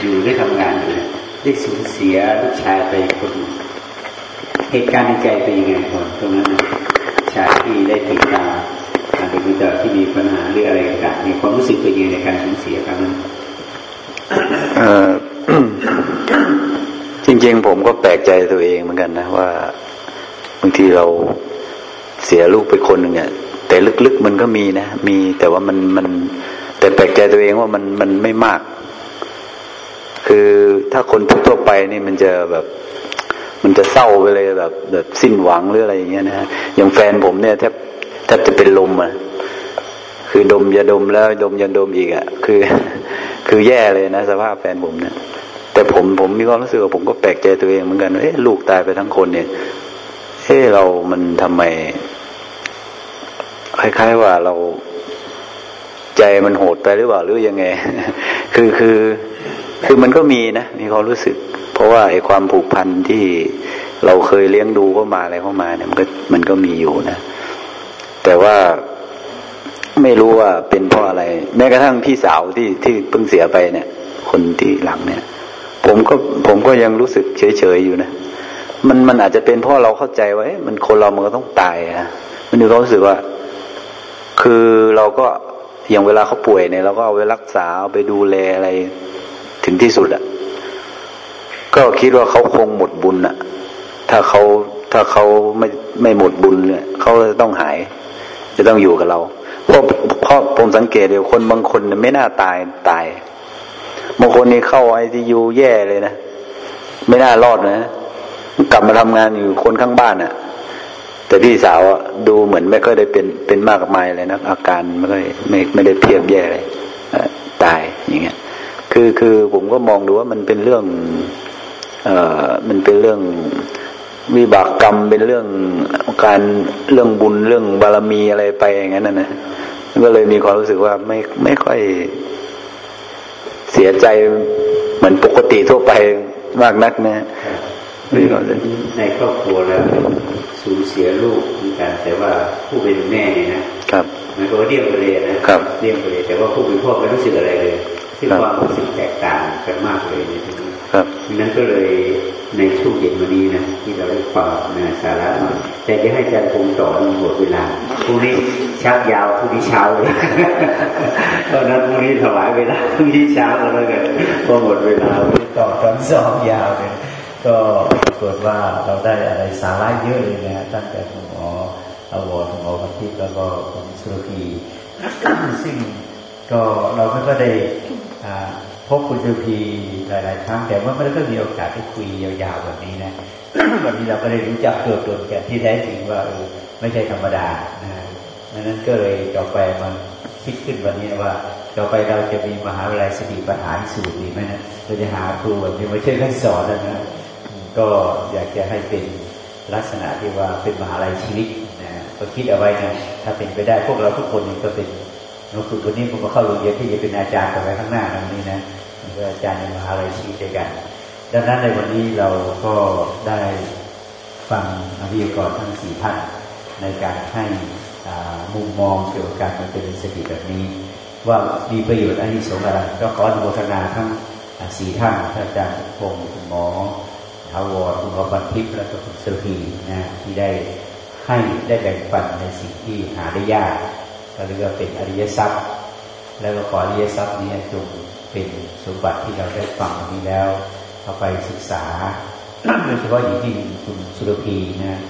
อยู่ได้ทำงานอยู่ได้สูญเสียลูกชายไปคน เหตุการณ์ในใจเป็นยังไงก่อนตรงนั้นชายที่ได้ติดตามการเป็นผู้ที่มีปัญหาหรืออะไรต่างมีความรู้สึกเป็นยังไงในการสูญเสียครั้งนั้นจริง ๆ ผมก็แปลกใจตัวเองเหมือนกันนะว่าบางทีเราเสียลูกไปคนหนึ่งเนี่ยแต่ลึกๆมันก็มีนะ มีแต่ว่ามันมัน แต่แปลกใจตัวเองว่ามันมันไม่มาก คือถ้าคนทั่วไปนี่มันจะแบบ มันจะเศร้าไปเลยแบบ แบบสิ้นหวังหรืออะไรอย่างเงี้ยนะอย่างแฟนผมเนี่ยแทบแทบจะเป็นลมอะคือดมยาดมแล้วดมยาดมอีกอะคือ คือแย่เลยนะ สภาพแฟนผมเนี่ยแต่ผมผมมีความรู้สึกว่าผมก็แปลกใจตัวเองเหมือนกันเอ๊ะลูกตายไปทั้งคนเนี่ยเอ๊ะเรามันทำไมคล้าย ๆว่าเราใจมันโหดไปหรือเปล่าหรือยังไง คือคือ คือมันก็มีนะมีความรู้สึก เพราะว่าไอ้ความผูกพันที่เราเคยเลี้ยงดูเข้ามาอะไรเข้ามาเนี่ยมันก็มันก็มีอยู่นะ แต่ว่าไม่รู้ว่าเป็นเพราะอะไร แม้กระทั่งพี่สาวที่ที่เพิ่งเสียไปเนี่ย คนที่หลังเนี่ย ผมก็ผมก็ยังรู้สึกเฉยๆอยู่นะมันมันอาจจะเป็นเพราะเราเข้าใจว่ามันคนเรามันก็ต้องตายนะมันมีความรู้สึกว่า คือเราก็อย่างเวลาเขาป่วยเนี่ยเราก็เอาไปรักษาเอาไปดูแลอะไร งที่สุดอะก็คิดว่าเขาคงหมดบุญอะถ้าเขาถ้าเขาไม่ไม่หมดบุญเนี่ยเขาจะต้องหาย จะต้องอยู่กับเราเพราะเพราะผมสังเกตเลยคนบางคนไม่น่าตายตายบางคนนี่เข้าไอซียูแย่เลยนะไม่น่ารอดนะกลับมาทำงานอยู่คนข้างบ้านอะ่ะ แต่พี่สาวดูเหมือนไม่ค่อยได้เป็นเป็นมากมายเลยนะอาการไม่ค่อยไม่ไม่ได้เพียบแย่เลยตายอย่างเงี้ย คือคือผมก็มองดูว่ามันเป็นเรื่องเอ่อมันเป็นเรื่องวิบากกรรมเป็นเรื่องการเรื่องบุญเรื่องบารมีอะไรไปอย่างนั้นนะก็เลยมีความรู้สึกว่าไม่ไม่ค่อยเสียใจเหมือนปกติทั่วไปมากนักนะในครอบครัวแล้วสูญเสียลูกเหมือนกันแต่ว่าผู้เป็นแม่เนี่ยนะครับมันก็เรียกไปเลยนะครับเรียกไปเลยแต่ว่าผู้เป็นพ่อไม่รู้สึกอะไรเลย ที่ความรู้สึกแตกต่างกันมากเลยในที่นี้ครับนั้นก็เลยในช่วงเย็นวันนี้นะที่เราได้ฟังนะสาระมาแต่จะให้อาจารย์คงต่อในหมดเวลาพรุ่งนี้ชักยาวพรุ่งนี้เช้าเลยเพราะนั้นพรุ่งนี้ถวายเวลาพรุ่งนี้เช้าแล้วกันพอหมดเวลาต่อตอนสองยาวเลยก็ปรากฏว่าเราได้อะไรสาระเยอะเลยนะตั้งแต่คุณหมออวอร์คุณหมอพันธิแล้วก็คุณสุรพีซึ่งก็เราก็ได้ พบคุณสุรพีหลาย ๆ ครั้งแต่ว่าไม่ได้มีโอกาสได้คุยยาวๆแบบนี้นะวันนี้เราก็ได้รู้จักตัวตนแกที่แท้จริงว่าเออไม่ใช่ธรรมดานะนั้นก็เลยต่อไปมันคิดขึ้นวันนี้ว่าต่อไปเราจะมีมหาวิทยาลัยสติปัฏฐานสูตรดีไหมนะเราจะหาครูแบบนี้มาช่วยกันสอนนะก็อยากจะให้เป็นลักษณะที่ว่าเป็นมหาลัยชีวิตนะก็คิดเอาไว้นะถ้าเป็นไปได้พวกเราทุกคนก็เป็น นักฝึกคนนี้ผมก็เข้าโรงเรียนที่จะเป็นอาจารย์ต่อไปข้างหน้าตรงนี้นะเป็นอาจารย์ในมหาลัยชีวิตด้วยกัน ดังนั้นในวันนี้เราก็ได้ฟังอภิกรทั้งสี่ท่านในการให้มุมมองเกี่ยวกับการเป็นสติแบบนี้ ว่ามีประโยชน์อันนี้สงอะไรก็ขออนุโมทนาทั้งสี่ท่านท่านอาจารย์พงศ์คุณหมอทาวรคุณบันทิพย์และคุณสุพีนะที่ได้ให้ได้แบ่งปันในสิ่งที่หาได้ยาก เรียกว่าเป็นอริยทรัพย์ แล้วก็ขออริยทรัพย์นี้จงเป็นสมบัติที่เราได้ฟังนี้แล้วเอาไปศึกษาโดยเฉพาะอย่างที่คุณสุรพีนะ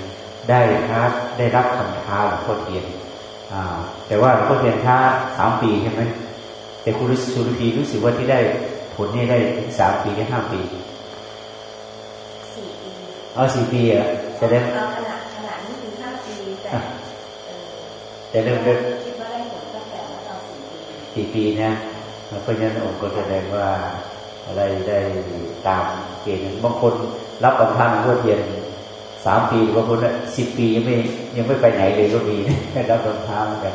ได้ครับได้รับคำท้าหลวงพ่อเทียนแต่ว่าหลวงพ่อเทียนท้าสามปีใช่ไหมแต่คุณสุรพีรู้สึกว่าที่ได้ผลนี่ได้สามปีได้ห้าปีเอาสี่ปีอะจะได้ขนาดขนาดนี้คือห้าปีแต่แต่เริ่มเริ่ม สี่ปีสี่นะเพราะฉะนั้นองค์ก็แสดงว่าอะไรได้ตามเกณฑ์บางคนรับประทานรวดเย็นสามปีบางคนสิบปียังไม่ยังไม่ไปไหนเลยก็มีรับประทานเหมือนกัน